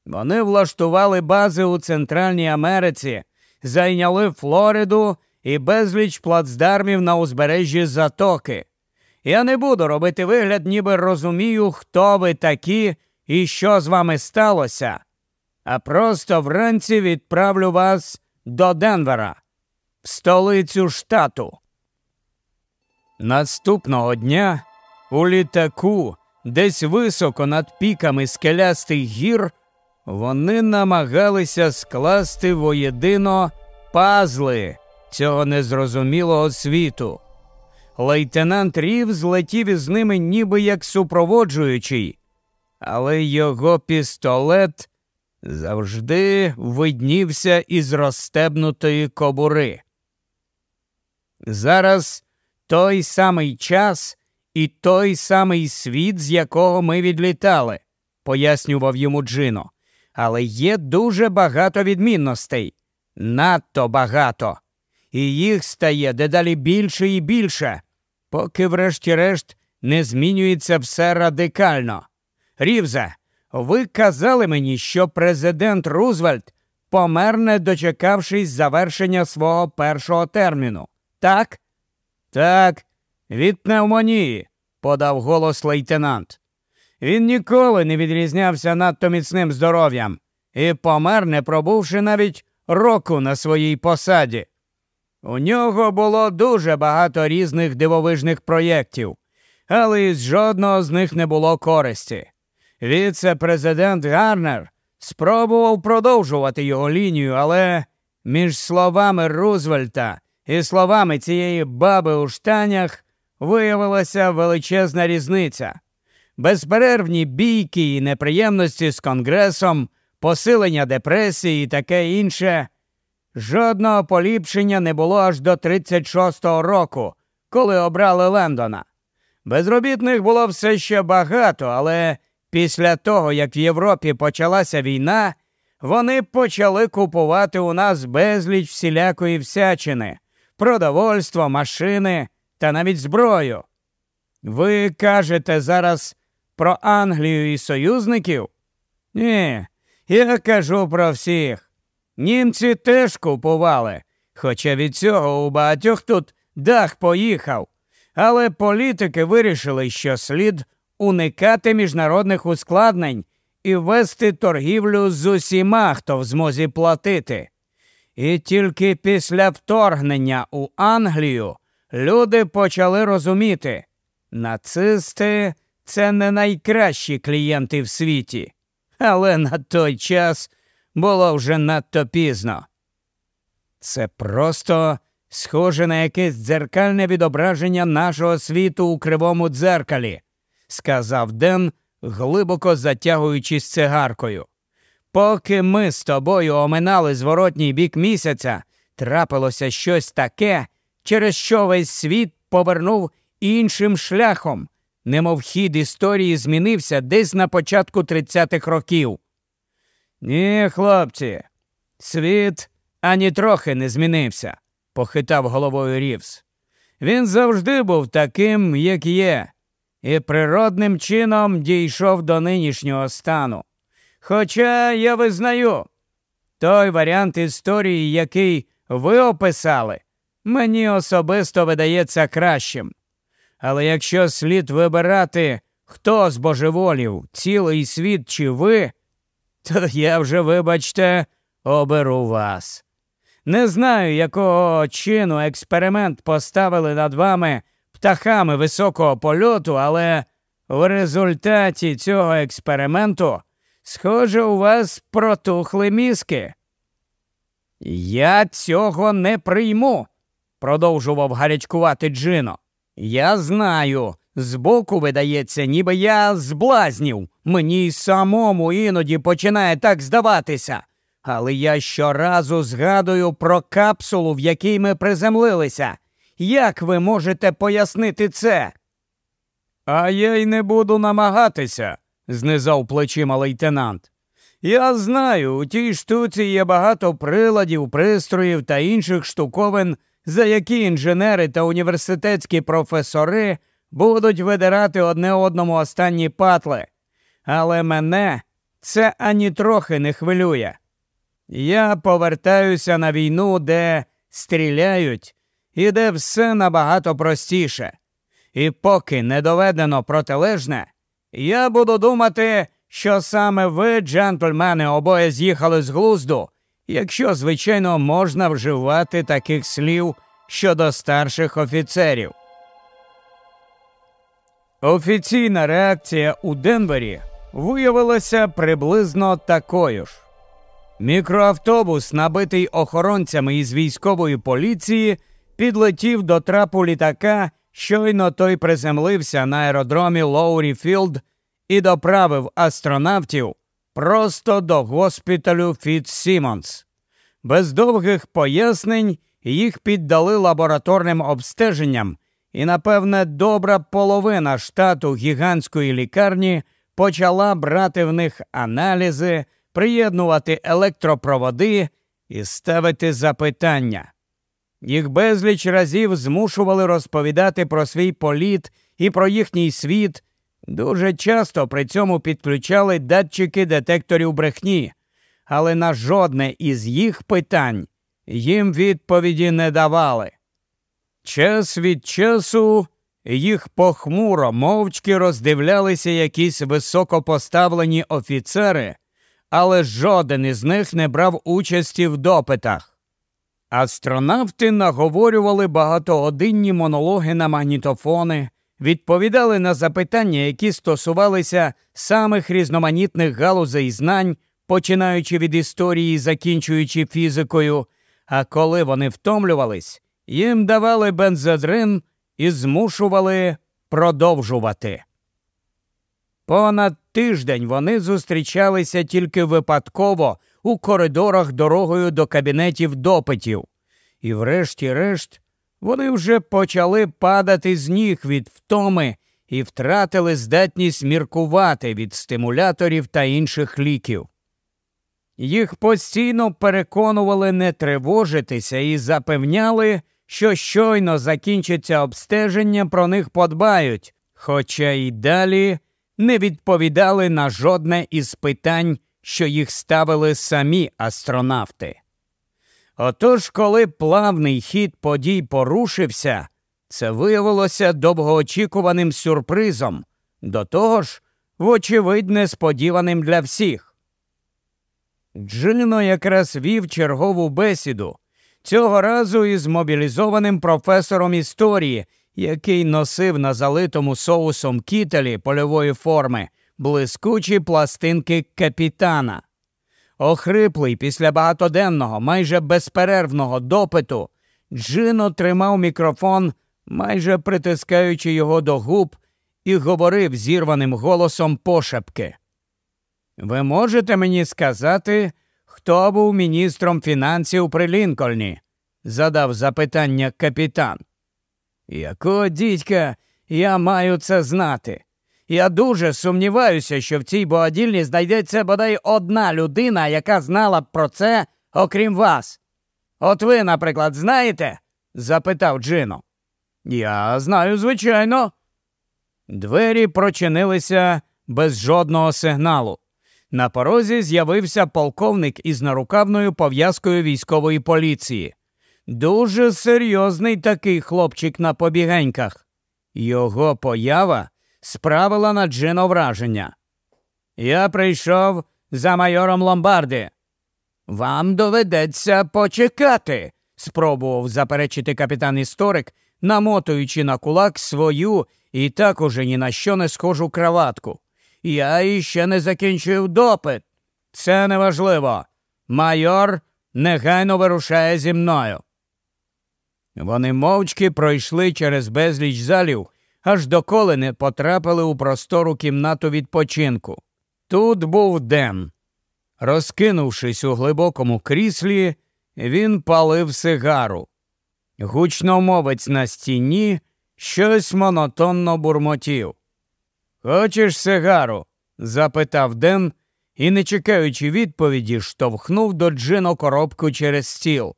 Вони влаштували бази у Центральній Америці, зайняли Флориду і безліч плацдармів на узбережжі затоки. Я не буду робити вигляд, ніби розумію, хто ви такі і що з вами сталося, а просто вранці відправлю вас до Денвера, в столицю штату. Наступного дня у літаку, десь високо над піками скелястих гір, вони намагалися скласти воєдино пазли цього незрозумілого світу. Лейтенант Рів злетів із ними ніби як супроводжуючий, але його пістолет завжди виднівся із розстебнутої кобури. Зараз той самий час і той самий світ, з якого ми відлітали, пояснював йому Джино. Але є дуже багато відмінностей, надто багато, і їх стає дедалі більше і більше, поки, врешті-решт, не змінюється все радикально. Рівзе, ви казали мені, що президент Рузвельт помер, не дочекавшись завершення свого першого терміну. Так? Так, від пневмонії, подав голос лейтенант. Він ніколи не відрізнявся надто міцним здоров'ям і помер, не пробувши навіть року на своїй посаді. У нього було дуже багато різних дивовижних проєктів, але із жодного з них не було користі. Віце-президент Гарнер спробував продовжувати його лінію, але між словами Рузвельта і словами цієї баби у штанях виявилася величезна різниця. Безперервні бійки і неприємності з Конгресом, посилення депресії і таке інше. Жодного поліпшення не було аж до 36-го року, коли обрали Лендона. Безробітних було все ще багато, але після того, як в Європі почалася війна, вони почали купувати у нас безліч всілякої всячини, продовольство, машини та навіть зброю. Ви кажете зараз про Англію і союзників? Ні, я кажу про всіх. Німці теж купували, хоча від цього у багатьох тут дах поїхав. Але політики вирішили, що слід уникати міжнародних ускладнень і вести торгівлю з усіма, хто в змозі платити. І тільки після вторгнення у Англію люди почали розуміти, нацисти це не найкращі клієнти в світі, але на той час було вже надто пізно. Це просто схоже на якесь дзеркальне відображення нашого світу у кривому дзеркалі, сказав Ден, глибоко затягуючись цигаркою. Поки ми з тобою оминали зворотній бік місяця, трапилося щось таке, через що весь світ повернув іншим шляхом, немов хід історії змінився десь на початку 30-х років. Ні, хлопці, світ ані трохи не змінився, похитав головою Рівс. Він завжди був таким, як є, і природним чином дійшов до нинішнього стану. Хоча я визнаю, той варіант історії, який ви описали, мені особисто видається кращим. Але якщо слід вибирати, хто з божеволів, цілий світ чи ви, то я вже, вибачте, оберу вас. Не знаю, якого чину експеримент поставили над вами птахами високого польоту, але в результаті цього експерименту, схоже, у вас протухли мізки. Я цього не прийму, продовжував гарячкувати Джино. Я знаю, збоку видається, ніби я зблазнів. Мені самому іноді починає так здаватися. Але я щоразу згадую про капсулу, в якій ми приземлилися. Як ви можете пояснити це? А я й не буду намагатися, знизав плечима лейтенант. Я знаю, у тій штуці є багато приладів, пристроїв та інших штуковин, за які інженери та університетські професори будуть видирати одне одному останні патли. Але мене це ані трохи не хвилює. Я повертаюся на війну, де стріляють, іде все набагато простіше. І поки не доведено протилежне, я буду думати, що саме ви, джентльмени, обоє з'їхали з глузду, якщо, звичайно, можна вживати таких слів щодо старших офіцерів. Офіційна реакція у Денвері виявилася приблизно такою ж. Мікроавтобус, набитий охоронцями із військової поліції, підлетів до трапу літака, щойно той приземлився на аеродромі Лоурі Філд і доправив астронавтів просто до госпіталю Фітсімонс. Без довгих пояснень їх піддали лабораторним обстеженням, і, напевне, добра половина штату гігантської лікарні почала брати в них аналізи, приєднувати електропроводи і ставити запитання. Їх безліч разів змушували розповідати про свій політ і про їхній світ. Дуже часто при цьому підключали датчики детекторів брехні, але на жодне із їх питань їм відповіді не давали. Час від часу їх похмуро мовчки роздивлялися якісь високопоставлені офіцери, але жоден із них не брав участі в допитах. Астронавти наговорювали багатогодинні монологи на магнітофони, відповідали на запитання, які стосувалися самих різноманітних галузей знань, починаючи від історії і закінчуючи фізикою. А коли вони втомлювались, їм давали бензодрин і змушували продовжувати. Понад тиждень вони зустрічалися тільки випадково у коридорах дорогою до кабінетів допитів, і, врешті-решт, вони вже почали падати з ніг від втоми і втратили здатність міркувати від стимуляторів та інших ліків. Їх постійно переконували не тривожитися і запевняли, що щойно закінчиться обстеження, про них подбають, хоча й далі не відповідали на жодне із питань, що їх ставили самі астронавти. Отож, коли плавний хід подій порушився, це виявилося довгоочікуваним сюрпризом, до того ж, вочевидь, несподіваним для всіх. Джино якраз вів чергову бесіду, цього разу із мобілізованим професором історії, який носив на залитому соусом кітелі польової форми блискучі пластинки капітана. Охриплий після багатоденного, майже безперервного допиту, Джино тримав мікрофон, майже притискаючи його до губ, і говорив зірваним голосом пошепки. Ви можете мені сказати, хто був міністром фінансів при Лінкольні? задав запитання капітан. Якого дідька я маю це знати? Я дуже сумніваюся, що в цій богадільні знайдеться бодай одна людина, яка знала б про це, окрім вас. От ви, наприклад, знаєте? запитав Джино. Я знаю, звичайно. Двері прочинилися без жодного сигналу. На порозі з'явився полковник із нарукавною пов'язкою військової поліції. Дуже серйозний такий хлопчик на побігеньках. Його поява справила на Джино враження. Я прийшов за майором Ломбарди. Вам доведеться почекати, спробував заперечити капітан історик, намотуючи на кулак свою і так уже ні на що не схожу краватку. Я іще не закінчив допит. Це неважливо. Майор негайно вирушає зі мною. Вони мовчки пройшли через безліч залів, аж доколи не потрапили у простору кімнату відпочинку. Тут був Ден. Розкинувшись у глибокому кріслі, він палив сигару. Гучномовець на стіні щось монотонно бурмотів. Хочеш сигару? запитав Ден і, не чекаючи відповіді, штовхнув до Джино коробку через стіл.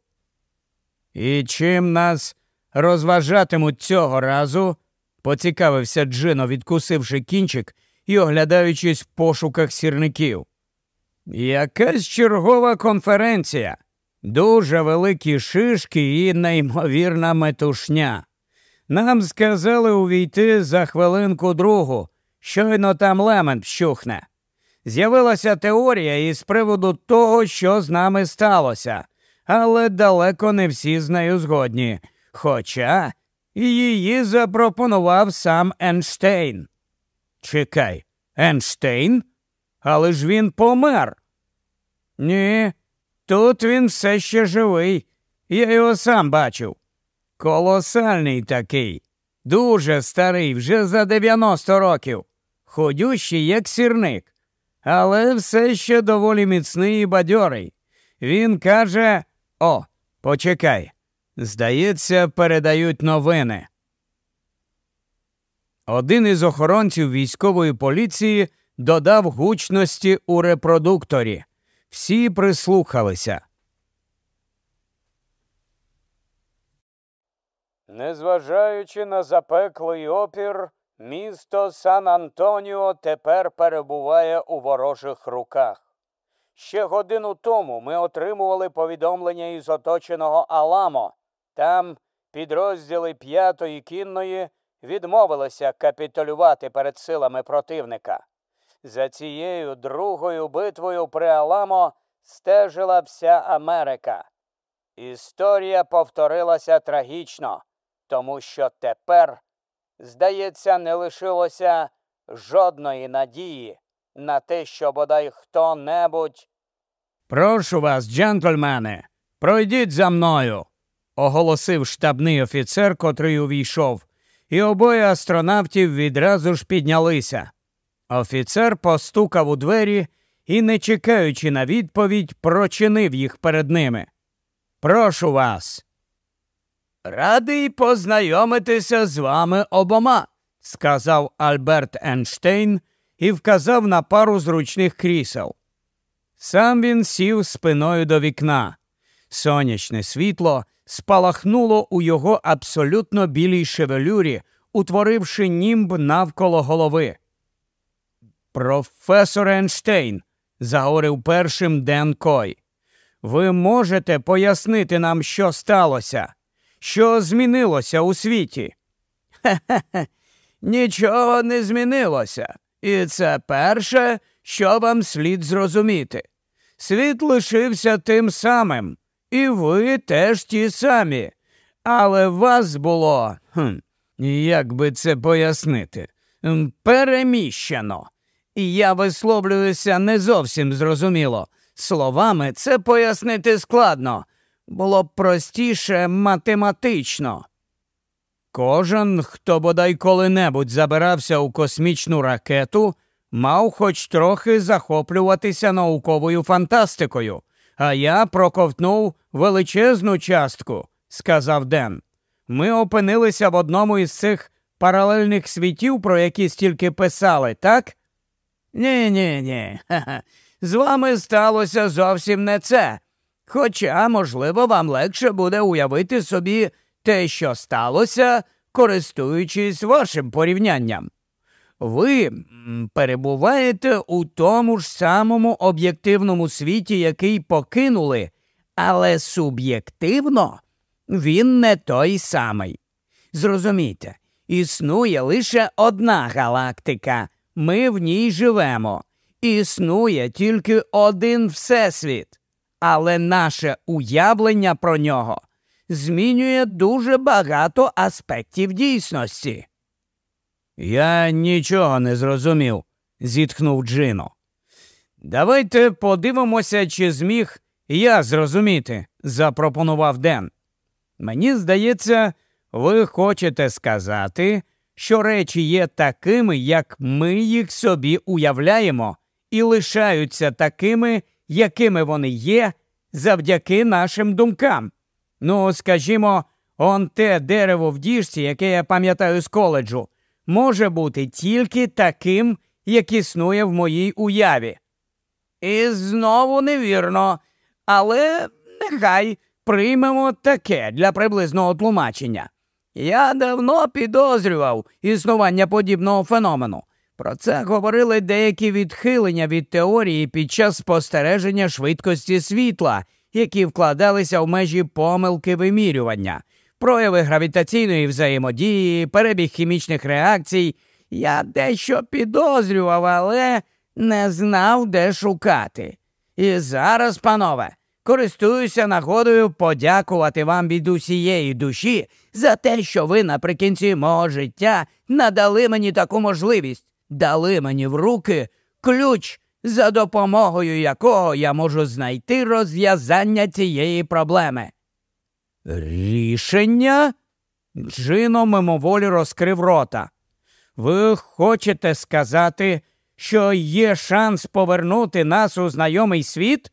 І чим нас розважатимуть цього разу? поцікавився Джино, відкусивши кінчик і оглядаючись в пошуках сірників. Якась чергова конференція. дуже великі шишки і неймовірна метушня. Нам сказали увійти за хвилинку другу, щойно там лемент вщухне. З'явилася теорія із приводу того, що з нами сталося, але далеко не всі з нею згодні. Хоча її запропонував сам Енштейн. Чекай, Енштейн? Але ж він помер. Ні, тут він все ще живий. Я його сам бачив. Колосальний такий, дуже старий, вже за 90 років, ходющий, як сірник, але все ще доволі міцний і бадьорий. Він каже: О, почекай, здається, передають новини. Один із охоронців військової поліції додав гучності у репродукторі. Всі прислухалися. Незважаючи на запеклий опір, місто Сан Антоніо тепер перебуває у ворожих руках. Ще годину тому ми отримували повідомлення із оточеного Аламо. Там підрозділи п'ятої кінної відмовилися капітулювати перед силами противника. За цією другою битвою при Аламо стежила вся Америка. Історія повторилася трагічно, тому що тепер, здається, не лишилося жодної надії на те, що бодай хто небудь. Прошу вас, джентльмени, пройдіть за мною, оголосив штабний офіцер, котрий увійшов, і обоє астронавтів відразу ж піднялися. Офіцер постукав у двері і, не чекаючи на відповідь, прочинив їх перед ними. Прошу вас. Радий познайомитися з вами обома, сказав Альберт Енштейн і вказав на пару зручних крісел. Сам він сів спиною до вікна. Сонячне світло спалахнуло у його абсолютно білій шевелюрі, утворивши німб навколо голови. Професор Енштейн, заговорив першим Ден Кой. Ви можете пояснити нам, що сталося, що змінилося у світі? Хе-хе, нічого не змінилося. І це перше, що вам слід зрозуміти. Світ лишився тим самим, і ви теж ті самі. Але вас було, хм, як би це пояснити, переміщено. І я висловлююся не зовсім зрозуміло. Словами це пояснити складно, було б простіше математично. Кожен, хто бодай коли-небудь забирався у космічну ракету, мав хоч трохи захоплюватися науковою фантастикою, а я проковтнув величезну частку, сказав Ден. Ми опинилися в одному із цих паралельних світів, про які стільки писали, так? Ні, ні, ні. З вами сталося зовсім не це. Хоча, можливо, вам легше буде уявити собі те, що сталося, користуючись вашим порівнянням. Ви перебуваєте у тому ж самому об'єктивному світі, який покинули, але суб'єктивно він не той самий. Зрозумійте, існує лише одна галактика, ми в ній живемо. Існує тільки один всесвіт, але наше уявлення про нього змінює дуже багато аспектів дійсності. Я нічого не зрозумів, зітхнув Джино. Давайте подивимося, чи зміг я зрозуміти, запропонував Ден. Мені здається, ви хочете сказати, що речі є такими, як ми їх собі уявляємо, і лишаються такими, якими вони є, завдяки нашим думкам. Ну, скажімо, он те дерево в діжці, яке я пам'ятаю з коледжу, може бути тільки таким, як існує в моїй уяві. І знову невірно, але нехай приймемо таке для приблизного тлумачення. Я давно підозрював існування подібного феномену. Про це говорили деякі відхилення від теорії під час спостереження швидкості світла, які вкладалися в межі помилки вимірювання, прояви гравітаційної взаємодії, перебіг хімічних реакцій. Я дещо підозрював, але не знав, де шукати. І зараз, панове, користуюся нагодою подякувати вам від усієї душі за те, що ви наприкінці мого життя надали мені таку можливість, дали мені в руки ключ, за допомогою якого я можу знайти розв'язання цієї проблеми. Рішення? Джино мимоволі розкрив рота. Ви хочете сказати, що є шанс повернути нас у знайомий світ?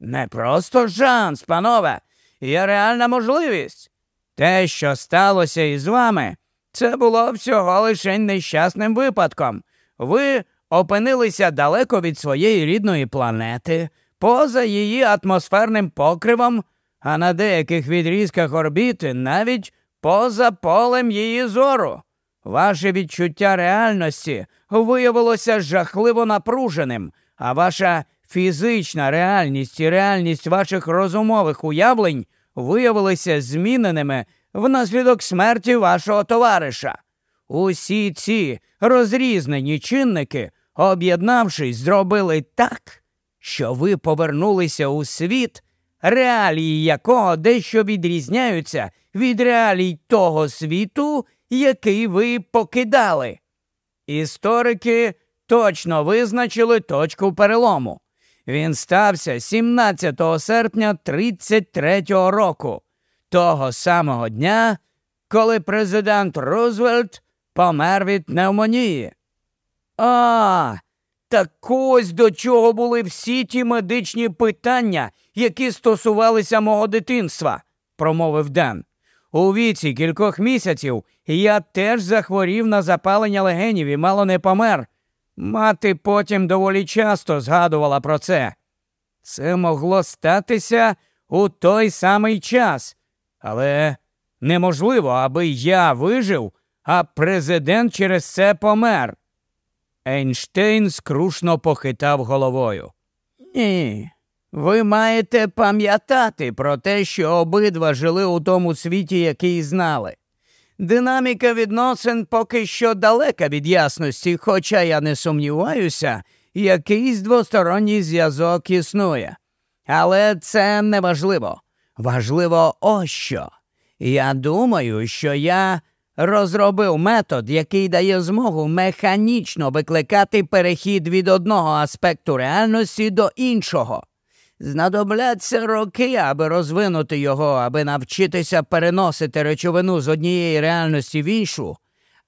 Не просто шанс, панове, є реальна можливість. Те, що сталося із вами, це було всього лише нещасним випадком. Ви опинилися далеко від своєї рідної планети, поза її атмосферним покривом, а на деяких відрізках орбіти навіть поза полем її зору. Ваше відчуття реальності виявилося жахливо напруженим, а ваша фізична реальність і реальність ваших розумових уявлень виявилися зміненими внаслідок смерті вашого товариша. Усі ці розрізнені чинники, об'єднавшись, зробили так, що ви повернулися у світ, реалії якого дещо відрізняються від реалій того світу, який ви покидали. Історики точно визначили точку перелому. Він стався 17 серпня 33-го року, того самого дня, коли президент Рузвельт помер від пневмонії. А, так ось до чого були всі ті медичні питання, які стосувалися мого дитинства, промовив Ден. У віці кількох місяців я теж захворів на запалення легенів і мало не помер. Мати потім доволі часто згадувала про це. Це могло статися у той самий час, але неможливо, аби я вижив, а президент через це помер. Ейнштейн скрушно похитав головою. Ні, ви маєте пам'ятати про те, що обидва жили у тому світі, який знали. Динаміка відносин поки що далека від ясності, хоча я не сумніваюся, якийсь двосторонній зв'язок існує. Але це не важливо. Ось що. Я думаю, що я розробив метод, який дає змогу механічно викликати перехід від одного аспекту реальності до іншого. Знадобляться роки, аби розвинути його, аби навчитися переносити речовину з однієї реальності в іншу.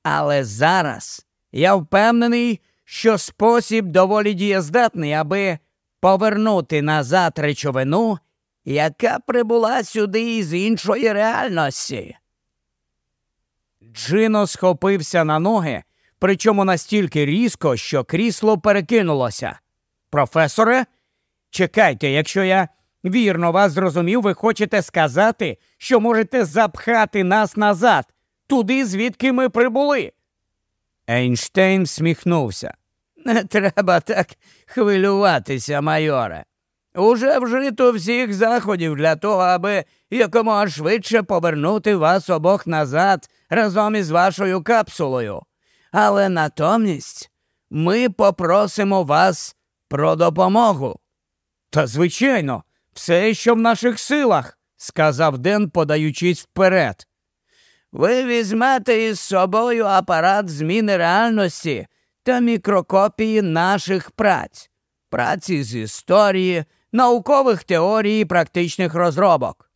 Але зараз я впевнений, що спосіб доволі дієздатний, аби повернути назад речовину, яка прибула сюди із іншої реальності. Джино схопився на ноги, причому настільки різко, що крісло перекинулося. Професоре, чекайте, якщо я вірно вас зрозумів, ви хочете сказати, що можете запхати нас назад, туди, звідки ми прибули. Ейнштейн всміхнувся. Не треба так хвилюватися, майоре. Уже вжито всіх заходів для того, аби якомога швидше повернути вас обох назад разом із вашою капсулою. Але натомість ми попросимо вас про допомогу. Та, звичайно, все, що в наших силах, сказав Ден, подаючись вперед. Ви візьмете із собою апарат зміни реальності та мікрокопії наших праць, праці з історії, наукових теорій і практичних розробок.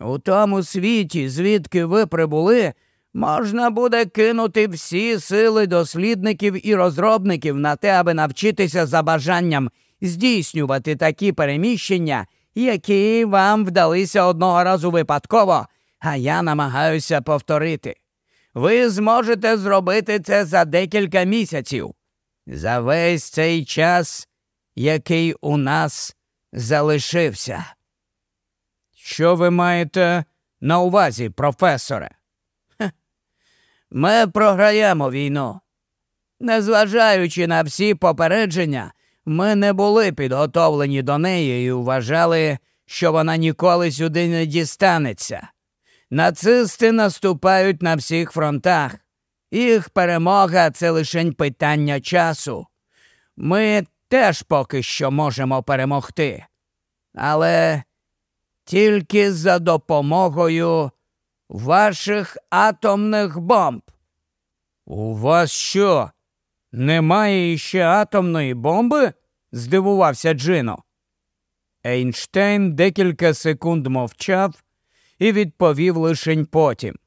У тому світі, звідки ви прибули, можна буде кинути всі сили дослідників і розробників на те, аби навчитися за бажанням здійснювати такі переміщення, які вам вдалися одного разу випадково, а я намагаюся повторити. Ви зможете зробити це за декілька місяців. За весь цей час, який у нас залишився. Що ви маєте на увазі, професоре? Ми програємо війну. Незважаючи на всі попередження, ми не були підготовлені до неї і вважали, що вона ніколи сюди не дістанеться. Нацисти наступають на всіх фронтах. Їх перемога це лише питання часу. Ми теж поки що можемо перемогти. Але тільки за допомогою ваших атомних бомб. У вас що? Немає іще атомної бомби? здивувався Джино. Ейнштейн декілька секунд мовчав і відповів лишень потім.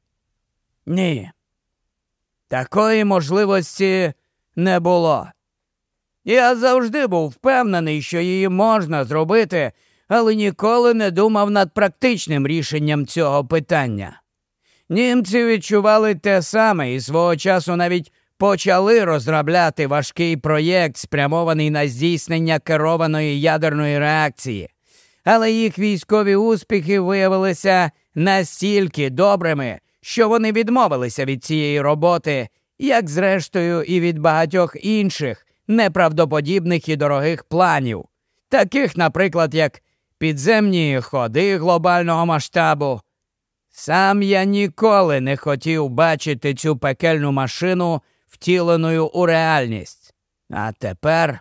Ні. Такої можливості не було. Я завжди був впевнений, що її можна зробити, але ніколи не думав над практичним рішенням цього питання. Німці відчували те саме і свого часу навіть почали розробляти важкий проєкт, спрямований на здійснення керованої ядерної реакції. Але їх військові успіхи виявилися настільки добрими, що вони відмовилися від цієї роботи, як зрештою і від багатьох інших неправдоподібних і дорогих планів, таких, наприклад, як підземні ходи глобального масштабу. Сам я ніколи не хотів бачити цю пекельну машину втіленою у реальність. А тепер,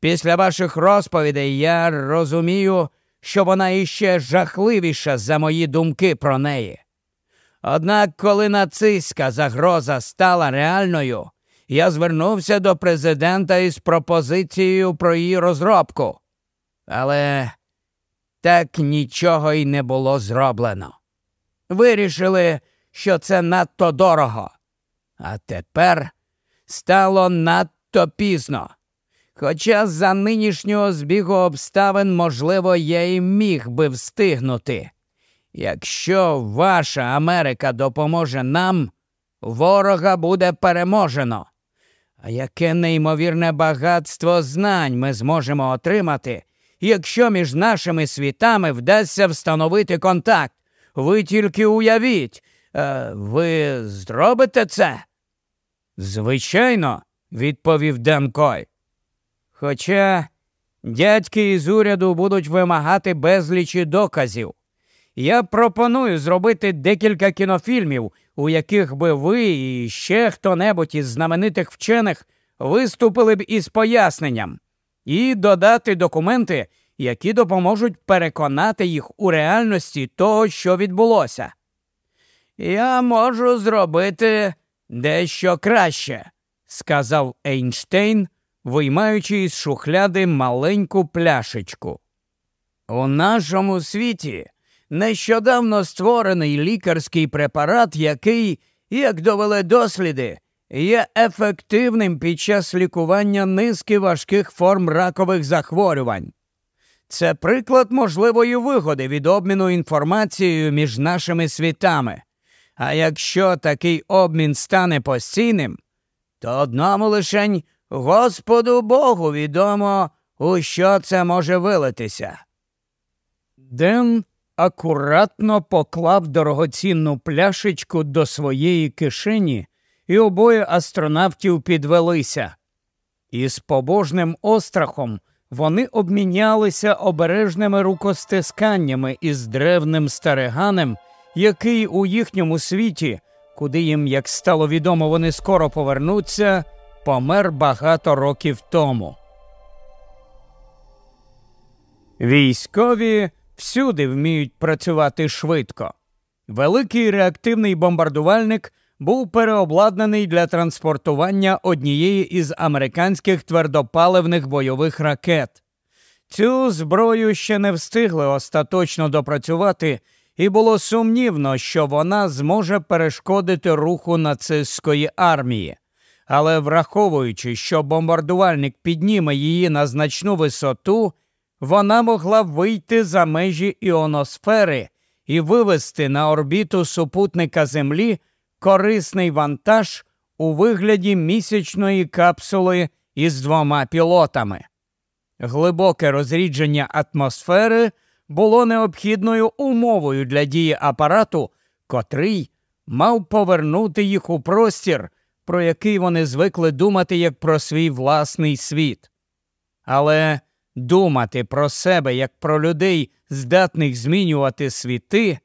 після ваших розповідей, я розумію, що вона іще жахливіша за мої думки про неї. Однак, коли нацистська загроза стала реальною, я звернувся до президента із пропозицією про її розробку. Але так нічого й не було зроблено. Вирішили, що це надто дорого. А тепер стало надто пізно. Хоча за нинішнього збігу обставин, можливо, я і міг би встигнути. Якщо ваша Америка допоможе нам, ворога буде переможено. А яке неймовірне багатство знань ми зможемо отримати, якщо між нашими світами вдасться встановити контакт. Ви тільки уявіть, е, ви зробите це? Звичайно, відповів Денкой. Хоча дядьки із уряду будуть вимагати безлічі доказів. Я пропоную зробити декілька кінофільмів, у яких би ви і ще хто-небудь із знаменитих вчених виступили б із поясненням, і додати документи, які допоможуть переконати їх у реальності того, що відбулося. Я можу зробити дещо краще, сказав Ейнштейн, виймаючи із шухляди маленьку пляшечку. У нашому світі нещодавно створений лікарський препарат, який, як довели досліди, є ефективним під час лікування низки важких форм ракових захворювань. Це приклад можливої вигоди від обміну інформацією між нашими світами. А якщо такий обмін стане постійним, то одному лишень Господу Богу відомо, у що це може вилитися. Ден акуратно поклав дорогоцінну пляшечку до своєї кишені, і обоє астронавтів підвелися. Із побожним острахом вони обмінялися обережними рукостисканнями із древним стариганем, який у їхньому світі, куди їм, як стало відомо, вони скоро повернуться, помер багато років тому. Військові всюди вміють працювати швидко. Великий реактивний бомбардувальник був переобладнаний для транспортування однієї із американських твердопаливних бойових ракет. Цю зброю ще не встигли остаточно допрацювати, і було сумнівно, що вона зможе перешкодити руху нацистської армії. Але враховуючи, що бомбардувальник підніме її на значну висоту, вона могла вийти за межі іоносфери і вивести на орбіту супутника Землі корисний вантаж у вигляді місячної капсули із двома пілотами. Глибоке розрідження атмосфери було необхідною умовою для дії апарату, котрий мав повернути їх у простір, про який вони звикли думати як про свій власний світ. Але думати про себе як про людей, здатних змінювати світи,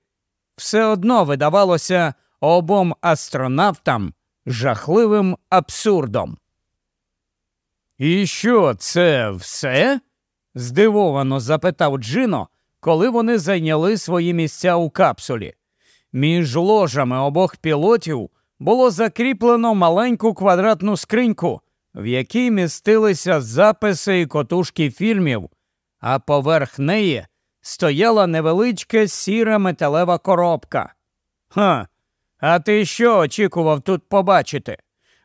все одно видавалося обом астронавтам жахливим абсурдом. І що це все? здивовано запитав Джино, коли вони зайняли свої місця у капсулі. Між ложами обох пілотів було закріплено маленьку квадратну скриньку, в якій містилися записи і котушки фільмів, а поверх неї стояла невеличка сіра металева коробка. Ха, а ти що очікував тут побачити?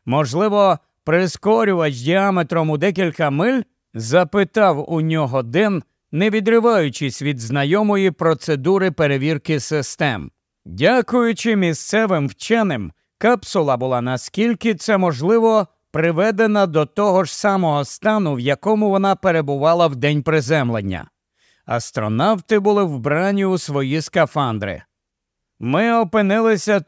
Можливо, прискорювач діаметром у декілька миль? запитав у нього Ден, не відриваючись від знайомої процедури перевірки систем. Дякуючи місцевим вченим, капсула була наскільки це можливо приведена до того ж самого стану, в якому вона перебувала в день приземлення. Астронавти були вбрані у свої скафандри. Ми опинилися тут.